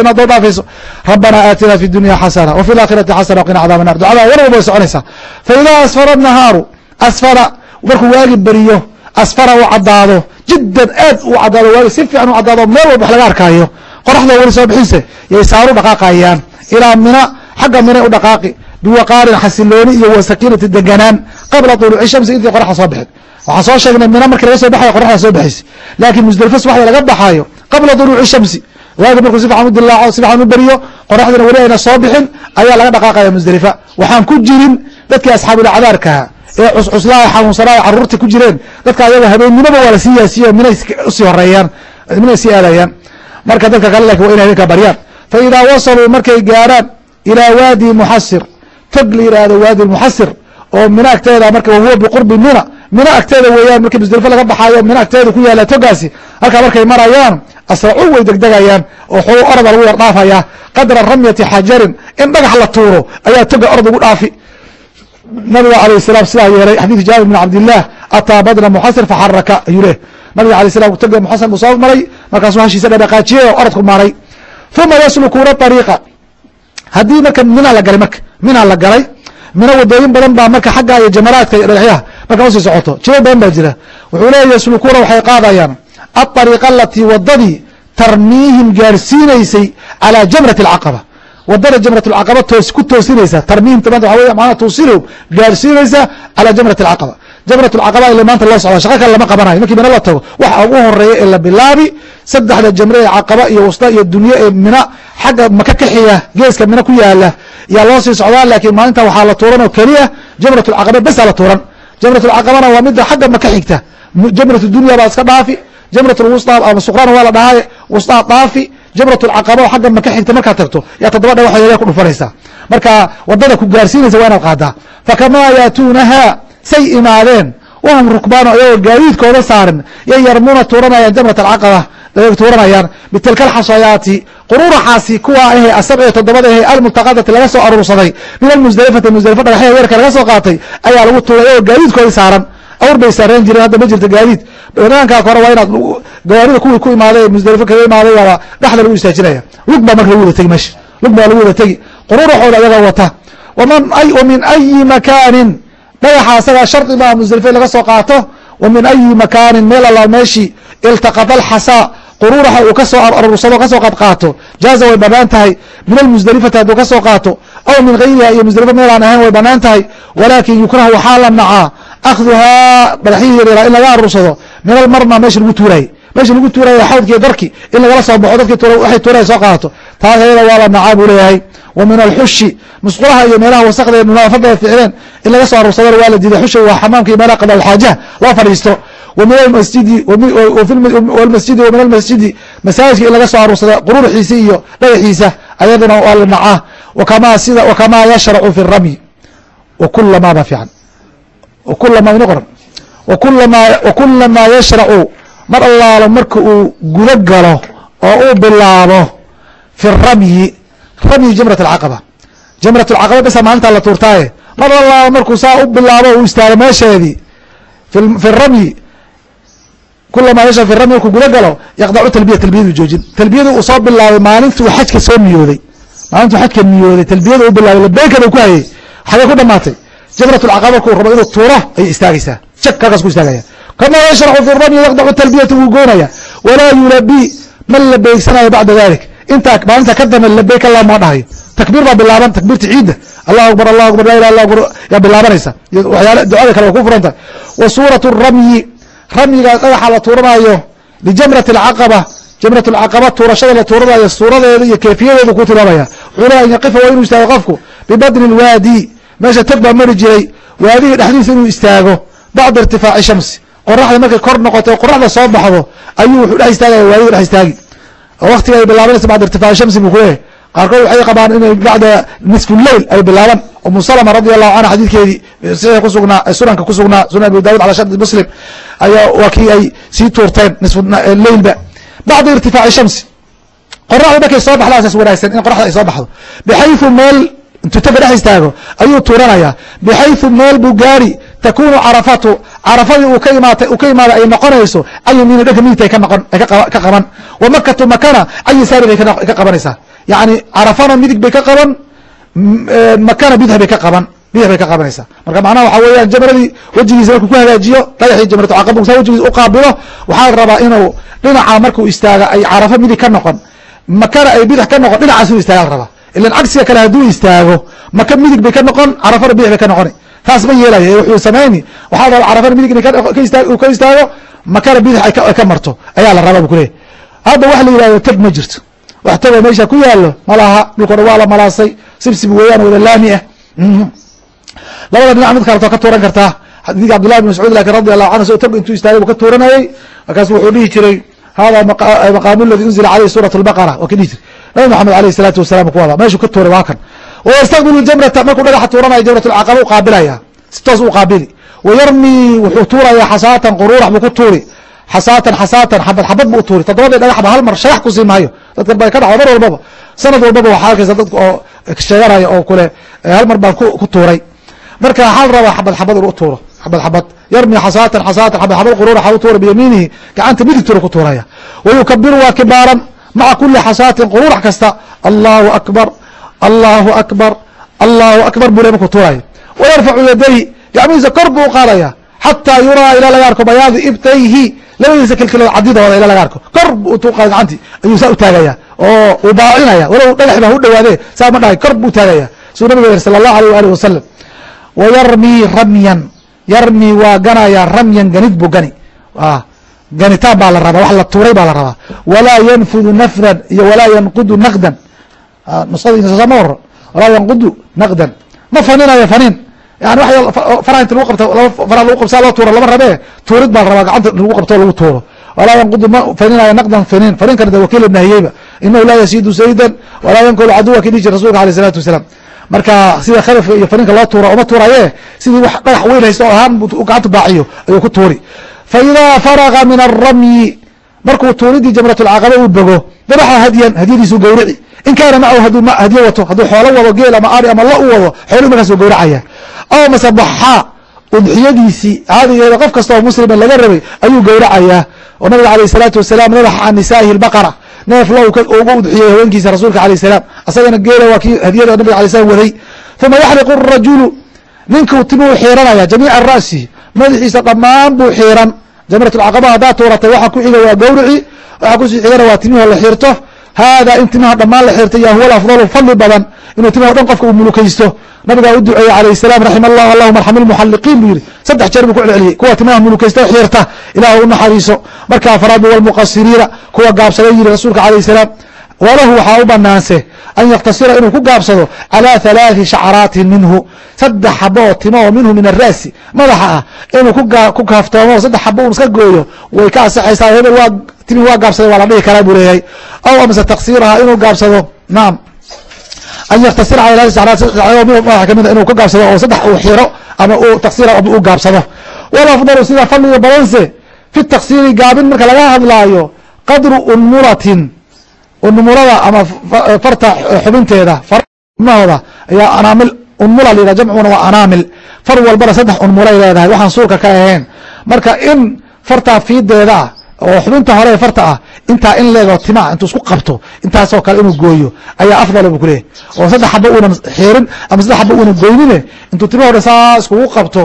inaad noo dhaafayso rabbana aatina fi dunya xasana wfi اlaakhirati xasana wqina cadaab الnar ducada war walba way soconaysaa faida asfara الnahaaru asfara markuu waagi beriyo asfara u cadaado jiddan aad u caddaado waagi si fiican u caddaado meel walba wax laga arkaayo qoraxda weli soo bixinse yay saaru dhaqaaqayaan ilaa mina xagga mina u dhaqaaqi biwaqaarin xasilooni iyo wasakiinati deganaan qabla tuluuci shamsi intii qoraxda soo bixin waxaan soo sheegnay mina markii laga soo baxayo qoraxda soo baxaysa. Laakiin musdelifo subaxda laga baxaayo qabla tuluuci shamsi. Waagi markuu si fiican u dilaaco si fiican u beriyo qoraxdina weli ayna soo bixin ayaa laga dhaqaaqaya musdelifa waxaan ku jirin dadkii asxaabulacdaarkaha ee cuscuslaa xanuunsanaa carruurta ku jireen dadka ayaga habeennimoba waa la sii yaasiyo minay u sii horeeyaan minay sii aadayaan. Marka dadka kale laakiin waa inay habeenka baryaan. Fa idaa wasaluu markay gaarhaan ilaa waadi muxasir. Tog la yidhaahdo waadi muxasir oo mina agteeda marka wahuwa biqurbi mina mina agteeda weeyaan markii musdelifo laga baxaayo mina agteeda ku yaalla togaasi halkaa markay marayaan asracu way degdegayaan oo xuu orada lagu yar dhaafaya. Qadra ramyati xajarin in dhagax la tuuro ayaa toga orad ugu dhaafi. Nabiga alayh salam sidaa yeelay xadiidka jaabir bin cabdilah ataa badna muxasir faxaraka ayuu leh nabiga alay salam toga muxasir buu soo maray markaasuu hashiisa dhadhaqaajiyey oo oradku maaray. Uma yaslukuuna ariiqa haddii marka mina la galay marka mina la galay mina wadooyin badan baa marka xagga iyo jamaraadka iyo dhagaxyaha marka u sii socoto. Jiro badan baa jira. Wuxuu leeya yaslukuuna waxay qaadayaan aariiqa alatii wadadii tarmiihim gaarsiinaysay calaa jamrat alcaqaba waddada jamrat alcaqaba toos ku toosinaysa tarmiihim tamanta waxa wey maanaa tuusilhum gaarsiinaysa calaa jamrat alcaqaba jamrat alcaqaba ile maanta loo socda shaqa kale lama qabanayo. Markii mina la tago waxa ugu horreeya ee la bilaabi saddexda jamre ee caqaba iyo wusta iyo dunye ee mina xagga maka kaxiya geeska mina ku yaalla yaa loo sii socdaa laakiin maalinta waxaa la tuuran oo keliya jamrat alcaqaba besa la tuuran. Jamrat alcaqabana waa midda xagga maka xigta. Jamrat dunya baa iska dhaafi jamrat lwusطa ama suqrana waa la dhahay wusطaa dhaafi jamrat lcaqaba oo xagga maka xigta markaad tagto yaa toddoba dhagax yaryar ku dhufanaysaa marka waddada ku gaarsiinaysa waa inaad qaadaa. Fakamaa yaatuunaha say imaadeen. Wahum rukbaano iyagoo gaadiidkooda saarin yay yarmuuna tuuranayaan jamrat alcaqaba. Tuuranayaan bitilka alxasayaati quruuraxaasi kuwa ahe asabci toddobada ahe almultaqadati laga soo aruursaday. Min almusdelifati musdelifa dhagaxyada yarka laga soo qaatay ayaa lagu tuuray iyagoo gaadiidkooda saaran. Awr bay saareen jireen hadda ma jirto gaadiid. Banaankaa hore waa inaad gawaarida kuwii ku imaaday musdelifo kaga imaaday waaba dhexda lagu istaajinaya. Lug baa marka lagu wada tegi meesha lug baa lagu wada tegi. Quruuraxooda ayaga wata. Waman wa min ayi makaanin dhagaxa asagaa shardi baa musdelifo laga soo qaato wa min ayi makaanin meel alla meeshii iltaqada alxasaa quruuraxa uu ka soo aruursado ka soo qad qaato jaaza way bannaan tahay min almusdelifati hadduu ka soo qaato aw min gayriha iyo musdelifo meelaan ahayn way bannaan tahay walaakin yukrahu waxaa la nacaa akhduhaa dhagaxyihii yaryara in laga aruursado min almarma meesha lagu tuuraayey meesha lagu tuurayo xawdkiiyo darki in lagala soo baxo dadkii waxay tuuraya soo qaato taas ayada waa la nacaa buu leeyahay. Wa min alxushi musqulaha iyo meelaha wasakda ee munaafada ficleen in laga soo aruursadana waa la diiday. Xusha waa xamaamka iyo meelaha qada alxaajaha loo fadhiisto. Wa min almasjidi masaajidka in laga soo aruursado quruurxiisa iyo dhagaxiisa ayaduna waa la nacaa wakamaa sida wakamaa yashracu fi ramyi. Wa kulamaa ba fiican wkulamaa ino qoran wakulamaa yashracu mar allaalo marka uu gudo galo oo uu bilaabo fi ramyi ramyi jamrat alcaqaba. Jamrat alcaqaba besa maalintaa la tuurtaaye. Mar allaalo markuu saa u bilaabo uu istaago meesheedii fi ramyi kulamaa yashracu fi ramyi markuu gudo galo yaqdacu talbiya talbiyadu joojin. Talbiyadu uu soo bilaabay maalintuu xajka soo niyooday maalintuu xajka niyooday talbiyada u bilaabay labeykada ku hayay. Xagee ku dhamaatay jamrat lcaqaba markuu rabo inuu tuuro ayay istaagaysaa. Shak halkaas ku istaagaya kamaa yashracu fi ramyi yaqdacu talbiyata wuu goonaya walaa yulabi ma labeysanayo bacda dalik intaa maalinta ka dambe labeyk allah ma dhahayo takbiir baa bilaaban takbiirta ciidda allahu akbar allahu akbar la ilah illa akbar yaa bilaabanaysa waxyaala ducada kale waa ku furan tahay wa suuratu ramyi ramyiga dhagaxa la tuuranayo lijamrati alcaqaba jamrat alcaqaba tuurashada la tuuranayo suuradeeda iyo kayfiyadeedu ku tilmaamaya wuxuu lehay an yaqifa waa inuu istaago qofku bibadni lwaadi meesha tog baa mari jiray waadigii dhexdiisa inuu istaago bacda irtifaaci shamsi qoraxda markay kor noqoto qoraxda soo baxdo ayuu wuxuu dhex istaagaya waadiga dhex istaagi waktiga ay bilaabanaysa bacda irtifaaci shamsi buu kuleeyahay qaarkood waxay qabaan inay bacda nisfu leyl ay bilaaban. Umu salama radi allahu canha xadiidkeedii saxiix kusugnaa sunanka kusugnaa sunan abi daawud cala shardi muslim ayaa waa kii ay sii tuurteen nisfu leylba bacda irtifaaci shamsi. Qoraxda markay soo baxdaasas wanaagsan in qoraxda ay soo baxdo. Bixayثu meel intuu taga dhex istaago ayuu tuuranaya bixayثu meel buu gaari takunu carafatu carafadii uu ka imaatay uu ka imaada ay noqonayso an yamiini dhanka midigta ka noqon ka qaban. Wa makatu makana an yasaari bay ka qabanaysaa yacni carafana midig bay ka qaban makana bidix bay ka qaban bidix bay ka qabanaysaa marka macnaha waxaa weeyaan jamradii wejigiisa markuu ku hagaajiyo dhagaxii jamratu caqaba saa wejigiisa uqaabilo waxaa la rabaa inuu dhinaca markuu istaaga ay carafo midig ka noqon makana ay bidix ka noqon dhinacaasuu istaaga la rabaa. Ilan cagsiga kale hadduu istaago maka midig bay ka noqon carafana bidix bay ka noqoni taas ma yeelaya wuxuu samayni waxaa la rabaa carafana midig inuu ka istaago makana bidix ay ka marto. Ayaa la rabaa bu kuleeyahy hadda waxa la yihahdo teg ma jirto. Wax tego meesha ku yaalo malaha dhulka dhan waa la malaasay sibsib weeyaan wada laami ah. Labada dhinac mid kaleto ka tuuran kartaa. Xadiidka cabdullahi bin mascuud laakiin radi allahu canhu so tog intuu istaagay buu ka tuuranayey markaasu wuxuu dhihi jiray hada maqaamu ladi unzila caleyhi suurat albaqara waa ka dhihi jiray. Nabi maxamed alayh isalaatu wasalam ku wada meeshuu ka tuuray waa kan wayastaqbilu jamrata markuu dhagaxa tuuranaya jamrat lcaqaba u qaabilaya si toos u qaabili. Wayarmi wuxuu tuuraya xasaatan quruurax buu ku tuuri. Xasaatan xasaatan xabad xabad bu u tuuri toddobadii dhagaxba hal mar shagax ku sii maayo. Dadkan ba ka dhacda mar walbaba sanad walbaba waxaa arkaysa dadka oo sheeganaya oo kule hal mar baan ku tuuray. Marka waxaa la rabaa xabad xabad inuu tuuro. Xabad xabad. Yarmi xasaatan xasaatan xabad xabad quruuraxa u tuura biyamiinihi gacanta midigtuna ku tuuraya. Wayukabiru waa kibaaran maca kuli xasaatin quruurax kasta. Allahu akbar allahu akbar allahu akbar buu le markuu tuurayo wayarfacu yadayhi gacmihiisa kor buu uqaadaya xataa yuraa ilaa laga arko bayaadi ibtayhi labadiisa kilkilood cadidooda ilaa laga arko. Kor buu utuuqaada gacantii ayuu saa u taagaya oo uu baacinaya walow dhagax baa u dhawaade saa ma dhahay kor buu taagaya. Suu nabiga yiri sala allahu aleyh waali wasalam wayarmi ramyan yarmi waa ganaya ramyan ganid buu gani. Ganitaan baa la rabaa wax la tuuray baa la rabaa. Walaa yanfudu nafdan iyo walaa yanqudu naqdan nusadiisa ma waro walaa yanqudu naqdan. Ma faninayo fanin? Yani wa faraha inta lagu qabto faraha lagu qabsaa loo tuuro lama rabee tuurid baa rabaa gacanta lagu qabto lagu tuuro. Walaa yanqudu ma faninayo naqdan fanin. Faninkana de wakiila nahiyeyba inahu laa yasiidu saydan walaa yankulu caduwa ki dhihi jir rasulka aleyh isalaatu wasalaam. Marka sida khalafka iyo faninka loo tuura uma tuuraye sidii wax dhagax weyn haysto oo ahaan gacanta baaciyo ayuu ku tuuri. Fa idaa faraga min aramyi markuu tuuridii jamratulcaqaba uu bogo dabaxa hadyan hadyadiisuu gowrici in kaana macahu haduu hadyo wato hadduu xoolo wado geel ama ari ama la u wado xooluu markaasuu gowracaya. Aw mase baxaa udxiyadiisii caadigeeda qof kasta oo muslima laga rabay ayuu gowracayaa. Oo nabiga aleyh salaatu wasalaam nabaxa can nisaa'ihi lbaqara neef lo uga udxiyey haweenkiisa rasuulka alayh salaam. Asagana geela waa kii hadiyada nabiga alay slam waday. Uma yaxliqu rajulu ninkuu timuu xiiranaya jamiica ra'si madaxiisa dhammaan buu xiiran. Jamrat lcaqaba haddaad tuuratay waxa ku xiga waa gawrici waxa ku sii xigana waa timihoo la xiirto haadaa in timaha dhammaan la xirtay ya huwa afdalu fadli badan inuu timaha dhan qofka uu mulukaysto nabigaa u duceeyey alayh salaam raxima allah allahuma arxam ilmuxalliqiin buu yihi saddex jeer buu ku celceliyey kuwa timaha mulukaysta o xiirta ilaah u naxariiso marka afraad walmuqasiriina kuwa gaabsaday yihi rasuulka alayh salaam walahu waxaa u banaanse an yaktasira inuu ku gaabsado calى halaaثi shacraatin minhu saddex xabo oo timo oo minhu min ara'si madaxa ah inuu ku kaaftoomo saddex xabo un iska gooyo way ka asexaysaa hebel waa timi waa gaabsaday waa la dhihi karaa buu leeyahay. Aw amase taksiraha inuu gaabsado naam. An yaktasira shacraat madaxa kamida inuu ka gaabsado oo saddex uu xiro ama taksira uu gaabsado. Walafdalu sida fadliga badanse fi taksiri gaabin marka laga hadlaayo qadru unmulatin unmulada ama farta xubinteeda farmahooda ayaa anaamil unmula layidhah jamcuna waa anaamil. Far walbana saddex unmulay leedahay waxaan suurka ka ahayn. Marka in fartaa fiideeda ah oo xubinta hore ee farta ah intaa in leegoo timaa intuu isku qabto intaasoo kale inuu gooyo ayaa afdala bu kuleeyahy oo saddex xaba uunan xiirin ama saddex xaba uunan goynine intuu tima hore saa iskugu qabto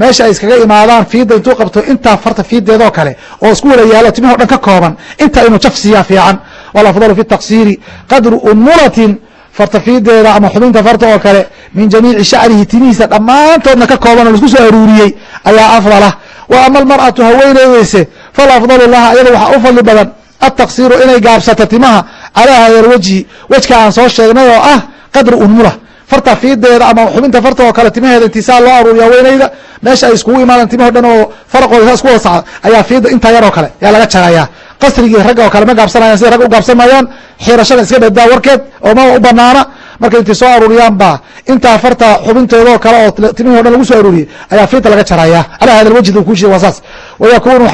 meesha ay iskaga imaadaan fiida intuu qabto intaa farta fiideedoo kale oo isku wada yaalo timah o dhan ka kooban intaa inuu jaf siiyaa fiican. Walafdalu fi taksiri qadru unmulatin farta fiideeda ama xubinta farta oo kale min jamiici shacrihi timihiisa dhammaantoodna ka kooban oo la isku soo aruuriyey ayaa afdalah wa ama almar'atu haweeneydeyse falafdalu laha iyada waxaa u fadli badan ataksiru inay gaabsato timaha calaa hada lwajhi wejka aan soo sheegnay oo ah qadru unmula farta fiideeda ama xubinta farta oo kale timaheeda intisaa loo aruuriya haweeneyda meesha ay iskugu imaadan timaho dhan oo faraqooda saa isku wada sacda ayaa fiida intaa yar oo kale yaa laga jarayaa. Qasrigii ragga oo kale ma gaabsanayan siday ragga u gaabsamayaan xiirashada iska bedaa warkeed oo ma u banaana marka intay soo aruuriyaan baa intaa farta xubinteedoo kale oo timihii o dhan lagu soo aruuriyey ayaa fiida laga jaraya. Calaa hada lwajhi ku sheeg waa saas. Wayakunu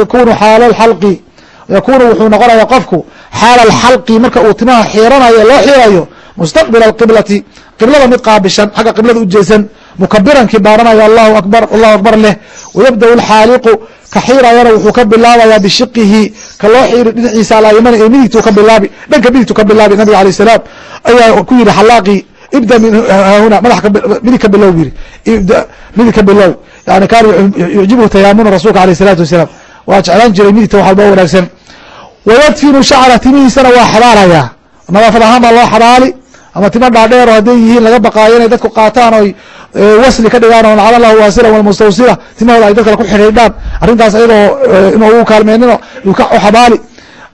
yakunu xaala alxalqi. Yakunu wuxuu noqonaya qofku xaala alxalqi marka uu timaha xiiranayo loo xiirayo mustaqbila alqiblati qiblada mid qaabishan xagga qiblada ujeesan mukabiran kibaaranaya allahu akbar allahu akbar leh. Wayabdau alxaaliqu ka xiirayana wuxuu ka bilaabaya bishiqihi ka loo xiiri dhinaciisa alaymana ee midigtuu ka bilaabi dhanka midigtuu ka bilaabi nabiga alayh salaam. Ayaa ku yihi xalaaqii ibda min huna madax midig ka bilow yiri ibda midig ka bilow. Yani kaana yucjibuhu tayaamunu rasuulka alayh isalaatu wasalaam. Waa jeclaan jiray midigta wax walba wanaagsan. Wayadfinu shacra timihiisana waa xabaalayaa. Nadaafad ahaan baa loo xabaali ama tima dhaadheero hadday yihiin laga baqaayo inay dadku qaataan oy wasli ka dhigaan oo lacala lahu waasila walmustawsila timahooda ay dad kale ku xidhiidhaan. Arrintaas ayadoo inuu u kaalmeenino xabaali.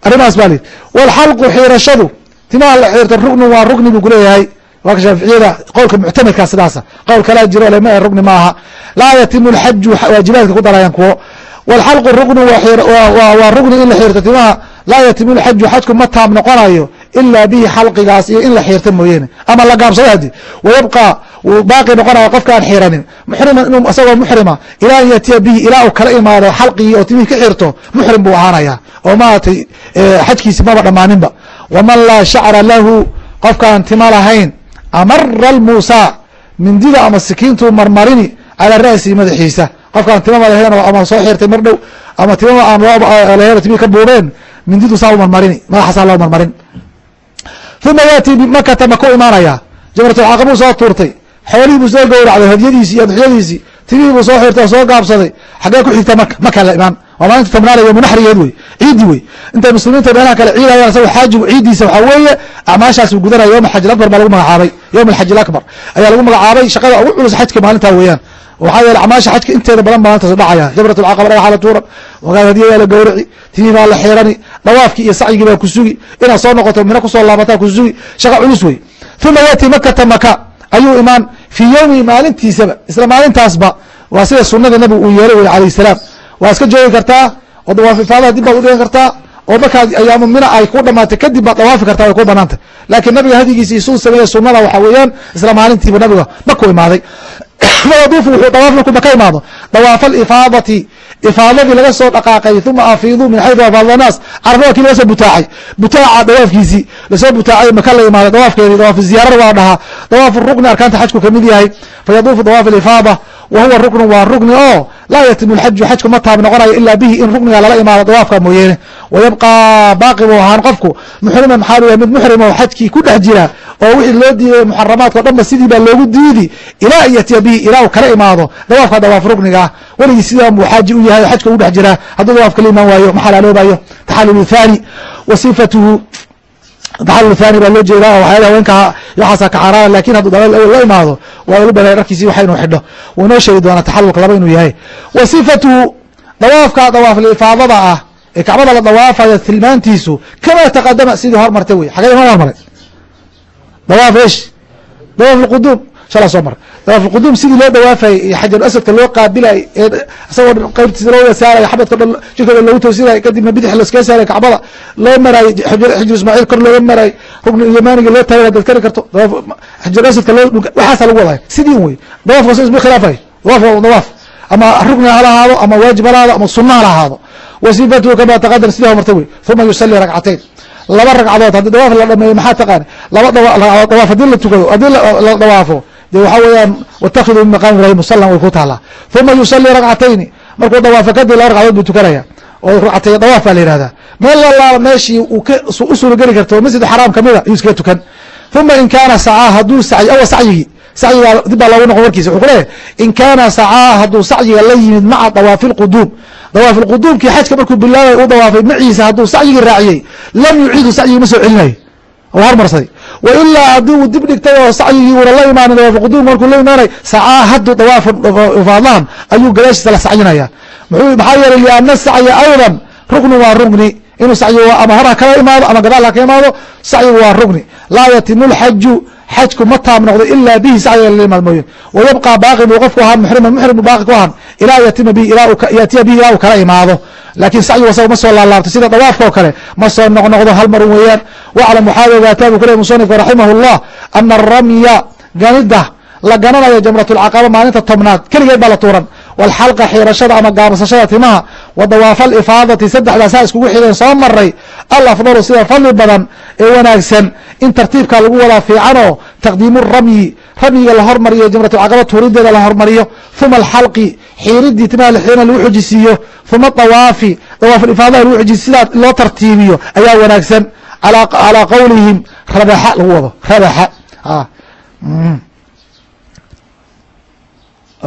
Arrimahaas baa lii walxalqu xiirashadu timaha la xiirto rugnu waa rugni buu kuleeyahay waa shaaficiyada qowlka muctamadka sidaasa. Qowl kalaa jiro le ma rugni maaha. Laa yatimu lxaju waajibaadka ku darayaan kuwo. Walxalqu rugnu waa rugni in la xiirto timaha. Laa yatimu lxaju xajku ma taab noqonayo ilaa bihi xalqigaas iyo in la xiirta mooyeene ama la gaabsado hadi wayabqa wuu baaqi noqonaya qofkaan xiiranin muxriman inuu isagoo muxrima ilaa an yatiya bihi ilaa uu kala imaado xalqigii oo timihii ka xirto muxrim buu ahaanaya oo maaragtay xajkiisi maba dhammaaninba waman laa shacra lahu qofkaan tima lahayn amara lmuusaa mindida ama sikiintuu marmarini calaa ra'sihi madaxiisa qofkaan timama lahayn ama soo xirtay mar dhow ama timama aan lahayn timihii ka buubeen mindidu saa u marmarini madaxaasaa loo marmarin uma yaati makata maku imaanaya. Jamratulcaqabuu soo tuurtay. Xoolihii buu soo gowracday hadyadiisii iyo adxiyadiisii timihii buu soo xirtay oo soo gaabsaday. Xaggee ku xigta maka maka la imaan. Waa maalinta tobnaad yoomu naxrigeed wey. Ciidi wey. Intay muslimiinta meelaha kale ciidayaan isago xaajigu ciidiisa waxaa weeye acmaashaasuu gudanaya yowma xaj akbar baa lagu magacaabay. Yowm alxaj alakbar. Ayaa lagu magacaabay shaqada ugu culus xajka maalintaa weeyaan waxaa yeele acmaasha xajka inteeda badan baa maalintaas dhacaya. Jamrat lcaqaba dhagaxa la tuuran wagaa hadiyayaa la gowraci timihii baa la xirani dhawaafkii iyo sacyigii baa ku sugi inaad soo noqoto mina ku soo laabataa ku sugi shaqa culus wey uma yaati makata maka ayuu imaan fii yowmihi maalintiisaba isla maalintaasba waa sida sunada nabigu uu yeelay wey alayh salaam. Waa iska joogi kartaa oo dawaaf ifaadaha dib baad udhigan kartaa oo markaad ayaamu mina ay ku dhamaatay kadib baad dawaafi kartaa way ku banaantay laakiin nabiga hadigiisa isuu sameeye sunada waxaa weeyaan isla maalintiiba nabiga maku imaaday (coughs) fayaduufu wuxuu dawaaf markuu maka imaado. Dawaafa alifaadati ifaadadii laga soo dhaqaaqay uma afiiduu min xaydu afaada naas. Carafada kii laga soo butaacay. Butaaca dawaafkiisii. Lasoo butaacay maka la imaaday dawaafkeedi dawaaf ziyaarada waa dhahaa. Dawaafu rukni arkaanta xajku ka mid yahay. Fayaduufu dawaaf alifaada. Wa huwa ruknu waa rukni oo laa yatimu lxaju xajku ma taab noqonayo ilaa bihi in rukniga lala imaado dawaafka mooyeene. Wayabqaa baaqi buu ahaan qofku muxriman maxaa lu yahay mid muxrim oo xajkii ku dhex jira oo wixii loo diiday muxaramaadka o dhan ba sidii baa loogu diidi ilaa an yatiya bihi ilaa uu kala imaado dawaafka dawaaf rukniga. Ah weligii sidaa buu xaaji u yahay oo xajka ugu dhex jiraa hadduu dawaaf kala imaan waayo ma xalaaloobayo taxalul thani. Wa sifatuhu taxalul thani baa loo jeedaa oo waxyaala haweenka waxaasa ka xaaraana laakiin hadduu daba la imaado waa lagu banay dharkiisi waxa inuu xidho. Wuu inoo sheegi doonaa taxalulka laba inuu yahay. Wa sifatuhu dawaafka dawaaflifaadada ah ee kacbada la dawaafayo tilmaantiisu kamaa taqadama sidii hormartay wey xagee inoo hormaray? Dawaaf esh dawaaf lquduum shalaa soo maray dawaaf lquduum sidii loo dawaafayay iyo xajar asadka loo qaabilay ee isagoo qaybtiisa loo saaraya xabadka dhan jirkooda loogu toosinaya kadibna bidix laskaga saaraya kacbada loo maraayo xijir ismaaciil kor looga maraayo rukni yamaaniga loo taagay dad kari karto dawaaf xajar asadka loo waxaasa lagu wadaya sidii wey dawaafka so isma khilaafay dawaaf waa dawaaf ama rukni hala ahaado ama waajib hala ahaado ama sunna hala ahaado. Wa sifatuhu kama taqadam sidii hormartay wey uma yusalii ragcatayn laba ragcadood haddii dawaaf la dhameeyo maxaa taqaani laba ragcadood dawaaf haddii la tukado haddii la dawaafo dee waxaa weeyaan watakiduu min maqaami ibrahim musalan way ku taalaa uma yusalii ragcatayni markuu dawaafo kadib laba ragcadood buu tukanaya. Oo ragcatay dawaaf baa la yihahdaa meel lalaaba meeshii uu u suurageli karto masjid xaraam kamida ayuu iskaga tukan. Uma in kaana sacaa hadduu sacyi awa sacyigii sacyigaa dib baa loogu noqon warkiisa. Wuxuu leeyahy in kaana sacaa hadduu sacyiga la yimid maca dawaafi lquduum dawaaf lquduumkii xajka markuu bilaabay u dawaafay maciisa hadduu sacyigii raaciyey lam yuciidu sacyigii ma soo celinayo waa hormarsaday wa ilaa haddii uu dib dhigtay oo sacyigii una la imaanin dawaaf lquduum markuu la imaanay sacaa hadduu dawaaf ifaadlahan ayuu gadaashiisa la sacyinaya maxaa yeelay liana sacya aydan ruknu waa rugni inuu sacyigu ama hor kala imaado ama gadaal ha imaado sacyigu waa rugni laa yatimu lxaju xajku ma taab noqdo ilaa bihi sacyiga lala imaad mooye. Wayabqaa baaqi buu qofku ahaan muxriman muxrim buu baaqi ku ahaan ilaa yatiya bihi ilaa uu kala imaado. Laakiin sacyigu asaga ma soo laalaabto sida dawaafka oo kale ma soo noqnoqdo hal marun weeyaan. Waclam waxaad ogaataa buu ku lehy musanifka raximah llah ana aramya ganida la gananayo jamratulcaqaba maalinta tobnaad keligeed baa la tuuran walxalqa xiirashada ama gaabsashada timaha wa dawaafa alifaadati saddexdaasaa iskugu xigeen soo maray alafdalu sida fadli badan ee wanaagsan in tartiibka lagu wadaa fiicanoo taqdiimu ramyi ramyiga la hormariyo jamratulcaqaba tuurideeda la hormariyo uma alxalqi xiiridii timaha lixiina lagu xujisiiyo uma dawaafi dawaafulifaadaha lagu xujisiyo sidaa loo tartiibiyo ayaa wanaagsan calaa qowlihim rabaxa lagu wado rabaxa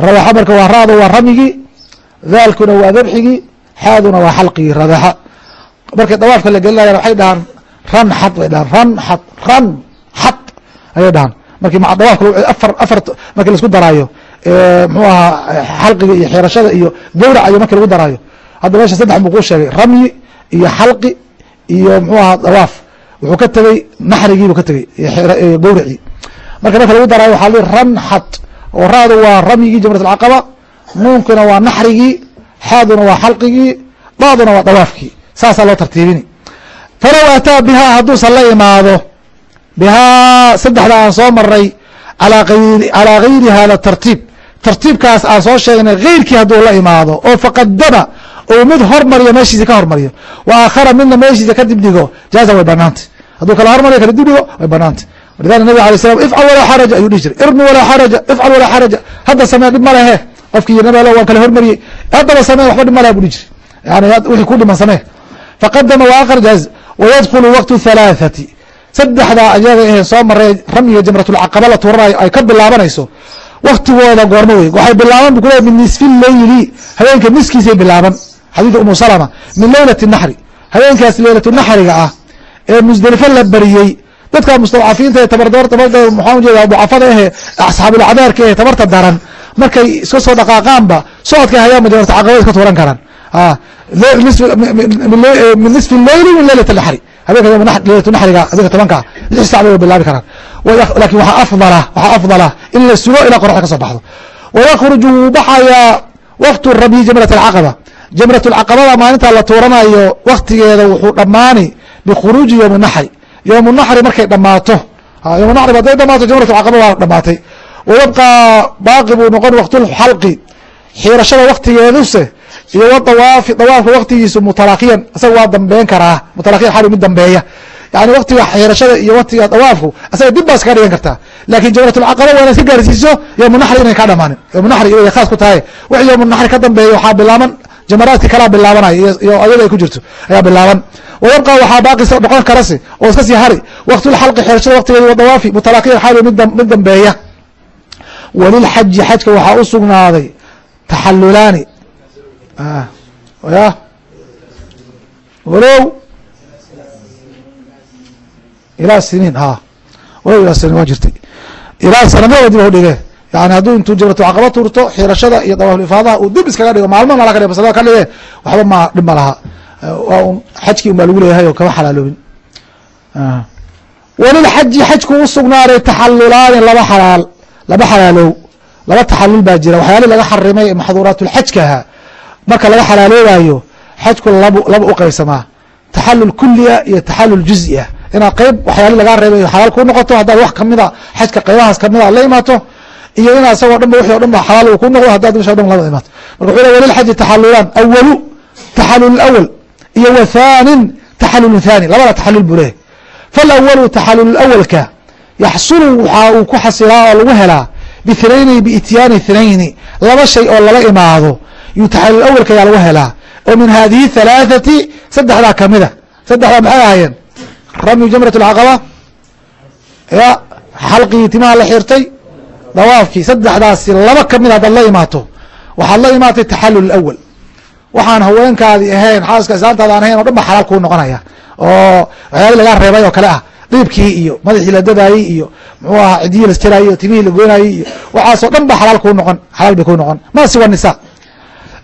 radaxa marka waa ra'da waa ramigii daalkuna waa dabxigii xaaduna waa xalqigii radaxa markii dawaafka la gelinaya waxay dhahaan ran xad bay dhahaan ran xad ran xad ayay dhahaan. Markii maa dawaafka afar afar markii la isku daraayo mxuu ahaa xalqiga iyo xirashada iyo gawrac iyo markii lagu daraayo. Hadda meesha saddex buu kuu sheegay ramyi iyo xalqi iyo mxuu ahaa dawaaf. Wuxuu ka tegey naxrigii buu ka tegey gawracii. Marka marka lagu daraayo waxaa li ran xad oo ra'du waa ramyigii jamrat alcaqaba nuunkuna waa naxrigii xaaduna waa xalqigii daaduna waa dawaafkii. Saasaa loo tartiibini. Falow ataa bihaa hadduusan la imaado bihaa saddexda aan soo maray alaa gayri hada tartiib. Tartiibkaas aan soo sheegnay keyrkii hadduu la imaado oo faqadama ou mid hormariyo meeshiisi ka hormariyo. Wa aakhara midna meeshiisa kadib dhigo jaaza way banaantay hadduu kala hormariyo kala dib dhigo way banaantay walidalika nabig alay slam ifcal walaa xaraja ayuu dhihi jiray. Irmi walaa xaraja ifcal walaa xaraja hadda samee dhib ma lehe qofkii yiri nabelo waan kala hormariyey haddaba samee waxba dhib ma lehe bu dhihi jiray. Yani wixii ku dhiman samee. Faqadama wa jaaz wayadkhulu waqtu halaathati saddexdaa ayaga ahee soo maray ramyiga jamratulcaqaba la tuuranayo ay ka bilaabanayso. Waktigooda goormo wey waxay bilaaban bu kuleeya min nisfi leyli habeenka niskiisay bilaaban. Xadiidka umu salama min leylati naxri. Habeenkaas leylatu naxriga ah ee musdelifo la bariyey dadka mustadcafiinta ee maxaa ujeeda ducafada ahe asxaabulacdaarka ee tabarta daran. Markay iska soo dhaqaaqaanba socodka hayaanba jamratulcaqaba iska tuuran karaan. Min nisfi leyli min leylat naxri. Habeenka leylatu naxriga habeenka tobankaa lix sac bay bilaabi karaan. Lakin waxaa afdala in la sugo ilaa qoraxda ka soo baxdo. Wayakhruju wuu baxayaa waktu rabyi jamrat alcaqaba jamrat alcaqabada maalinta la tuuranayo waktigeeda wuxuu dhammaani bikhuruuji yowmi naxri yowmu naxri markay dhammaato. Yowmu naxri haday dhamaato jamrat alcaqaba waa dhamaatay wayabqaa baaqi buu noqon waktulxalqi xiirashada waktigeeduse iyo wadawaafi dawaafka waktigiisu mutalaakiyan isaga waa dambeyn karaa. Mutalakiyan xalu mid dambeeya. Yani waktiga xeerashada iyo waktiga dawaafku asaga dib baa iskaga dhigan kartaa. Lakin jamratulcaqaba waa inaad ka gaarsiiso yowmunaxri inay kaa dhamaanin yowmunaxri inay khaas ku tahay. Wix yowmunaxri ka dambeeya waxaa bilaaban jamaraadki kalaa bilaabanaya iyo ayada ay ku jirto ayaa bilaaban. Wayabqa waxaa baaqi noqon karase oo iska sii hari. Waktulxalqi xeerashada waktigeeda wadawaafi mutalaakiyan xalu mid dambeeya. Walilxaji xajka waxaa u sugnaaday taxalulaani ya walow. Ilaa siniin ha walow ilaa siniin waa jirtay. Ilaa sanadada dib u dhige yani hadduu intuu jamratulcaqaba tuurto xirashada iyo dawaaflifaadaha uu dib iskaga dhigo maalmo mala ka dhig masada ka dhige waxba ma dhib ma laha. Waa un xajkii un baa lagu leeyahay oo kama xalaaloobin walilxaji xajku u sugnaaday taxalulaani laba xalaal laba xalaalow laba taxalul baa jira. Waxyaali laga xarimay maxduuraatulxajkaha marka laga xalaaloobayo xajku laba laba u qaybsamaa. Taxalul kulia iyo taxalul juzia inaad qeyb waxyaali lagaa reebay xalaal kuu noqoto haddaad wax kamida xajka qeybahaas kamida la imaato iyo inaad isagoo dhan ba wixi o dhan ba xalaal ku noqdo haddaad wishi o dhan laba imaato marka wuxuu le walilxaji taxalulaan awalu taxalul awal iyo wa thaanin taxalul thani labada taxalul buu leeyahy falawalu taxalul awalka yaxsulu waxaa uu ku xasilaa oo lagu helaa bithnayni biityaani thnayni laba shay oo lala imaado yu taxalul awalka ayaa lagu helaa. Oo min hadihi halaathati saddexdaa kamida saddexdaa maxay ahaayeen? Ramyu jamrat alcaqaba ya xalqigii timaha la xirtay dawaafkii saddexdaasi laba ka mid haddaad la imaato. Waxaad la imaatay taxalul awal waxaan haweenkaadii ahayn xaaska islaantaada aan ahayn o dhan ba xalaal kuu noqonaya. Oo waxyaali lagaa reebay oo kale ah. Dhiibkii iyo madaxii la dadaayey iyo muxuu ahaa cidiyii la jaraayey iyo timihii la goynayey iyo waxaasoo dhan ba xalaal kuu noqon xalaal bay kuu noqon. Ma siwa nisa.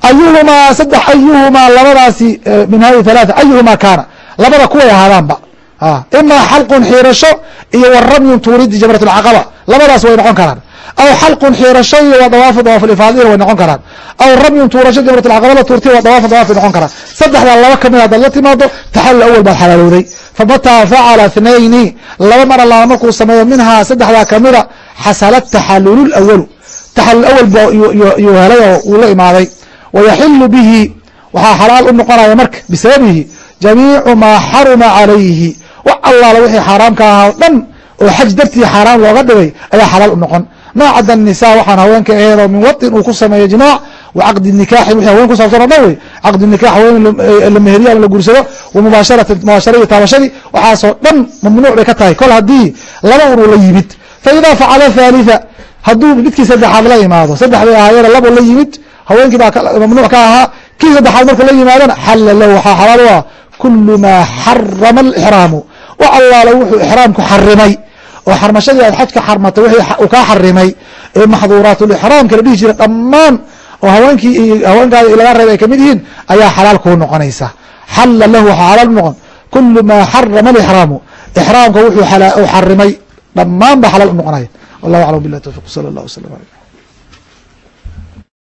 Ayuhumaa saddex ayuhumaa labadaasi min hadi halaatha ayuhumaa kaana. Labada kuway ahaadaanba imaa xalqun xiirasho iyo wa ramyun tuuridi jamrat alcaqaba labadaas way noqon karaan. Aw xalqun xiirasho iyo wa dawaafu dawaaflifaadina way noqon karaan. Aw ramyun tuurasho jamrat alcaqaba la tuurtiy wa dawaafu dawaaf way noqon karaan. Saddexdaa laba ka mid haddaad la timaado taxalul awal baad xalaalowday famataa facala thnayni laba mar allaala markuu sameeyo minhaa saddexdaa kamida xasala taxalulu lawalu taxalul awal yuu helay oo uu la imaaday. Wayaxilu bihi waxaa xalaal u noqonaya marka bisababihi jamiicu maa xaruma calayhi wax allaala wixii xaaraamka ahaa o dhan oo xaj dartii xaaraam looga dhigay ayaa xalaal u noqon. Maa cada nisa waxaan haweenka aheed oo min watin uu ku sameeyo jimaac wa caqdi nikaaxi wixii hawen ku saabsan o dhan wey. Caqdi nikax haween la meheriyo ama la guursado wa mubaasharati mubaasharadii taabashadii waxaasoo dhan mamnuuc bay ka tahay. Kol haddii laba un uu la yimid faida facala thalitha hadduu midkii saddexaad la imaado saddex bay ahaayeen labo la yimid haweenkii baa mamnuuc ka ahaa kii saddexaad marka la yimaadona xalla lahu waxaa xalaal u ah kulu maa xarama alixraamu wax allaala wuxuu ixraamku xarimay. Oo xarmashadii aad xajka xarmatay wixii uu kaa xarimay. Ee maxduuraatulixraamka la dhihi jiray dhammaan oo haweenkii haweenkaada laga reebay ay ka mid yihiin ayaa xalaal kuu noqonaysa. Xalla lahu waxaa xalaal noqon. Kulu maa xarama alixraamu. Ixraamka wuxuu xarimay. Dhammaan ba xalaal u noqonaya. Wallahu aclam bilah tawfiq sala allah wasalam aleykum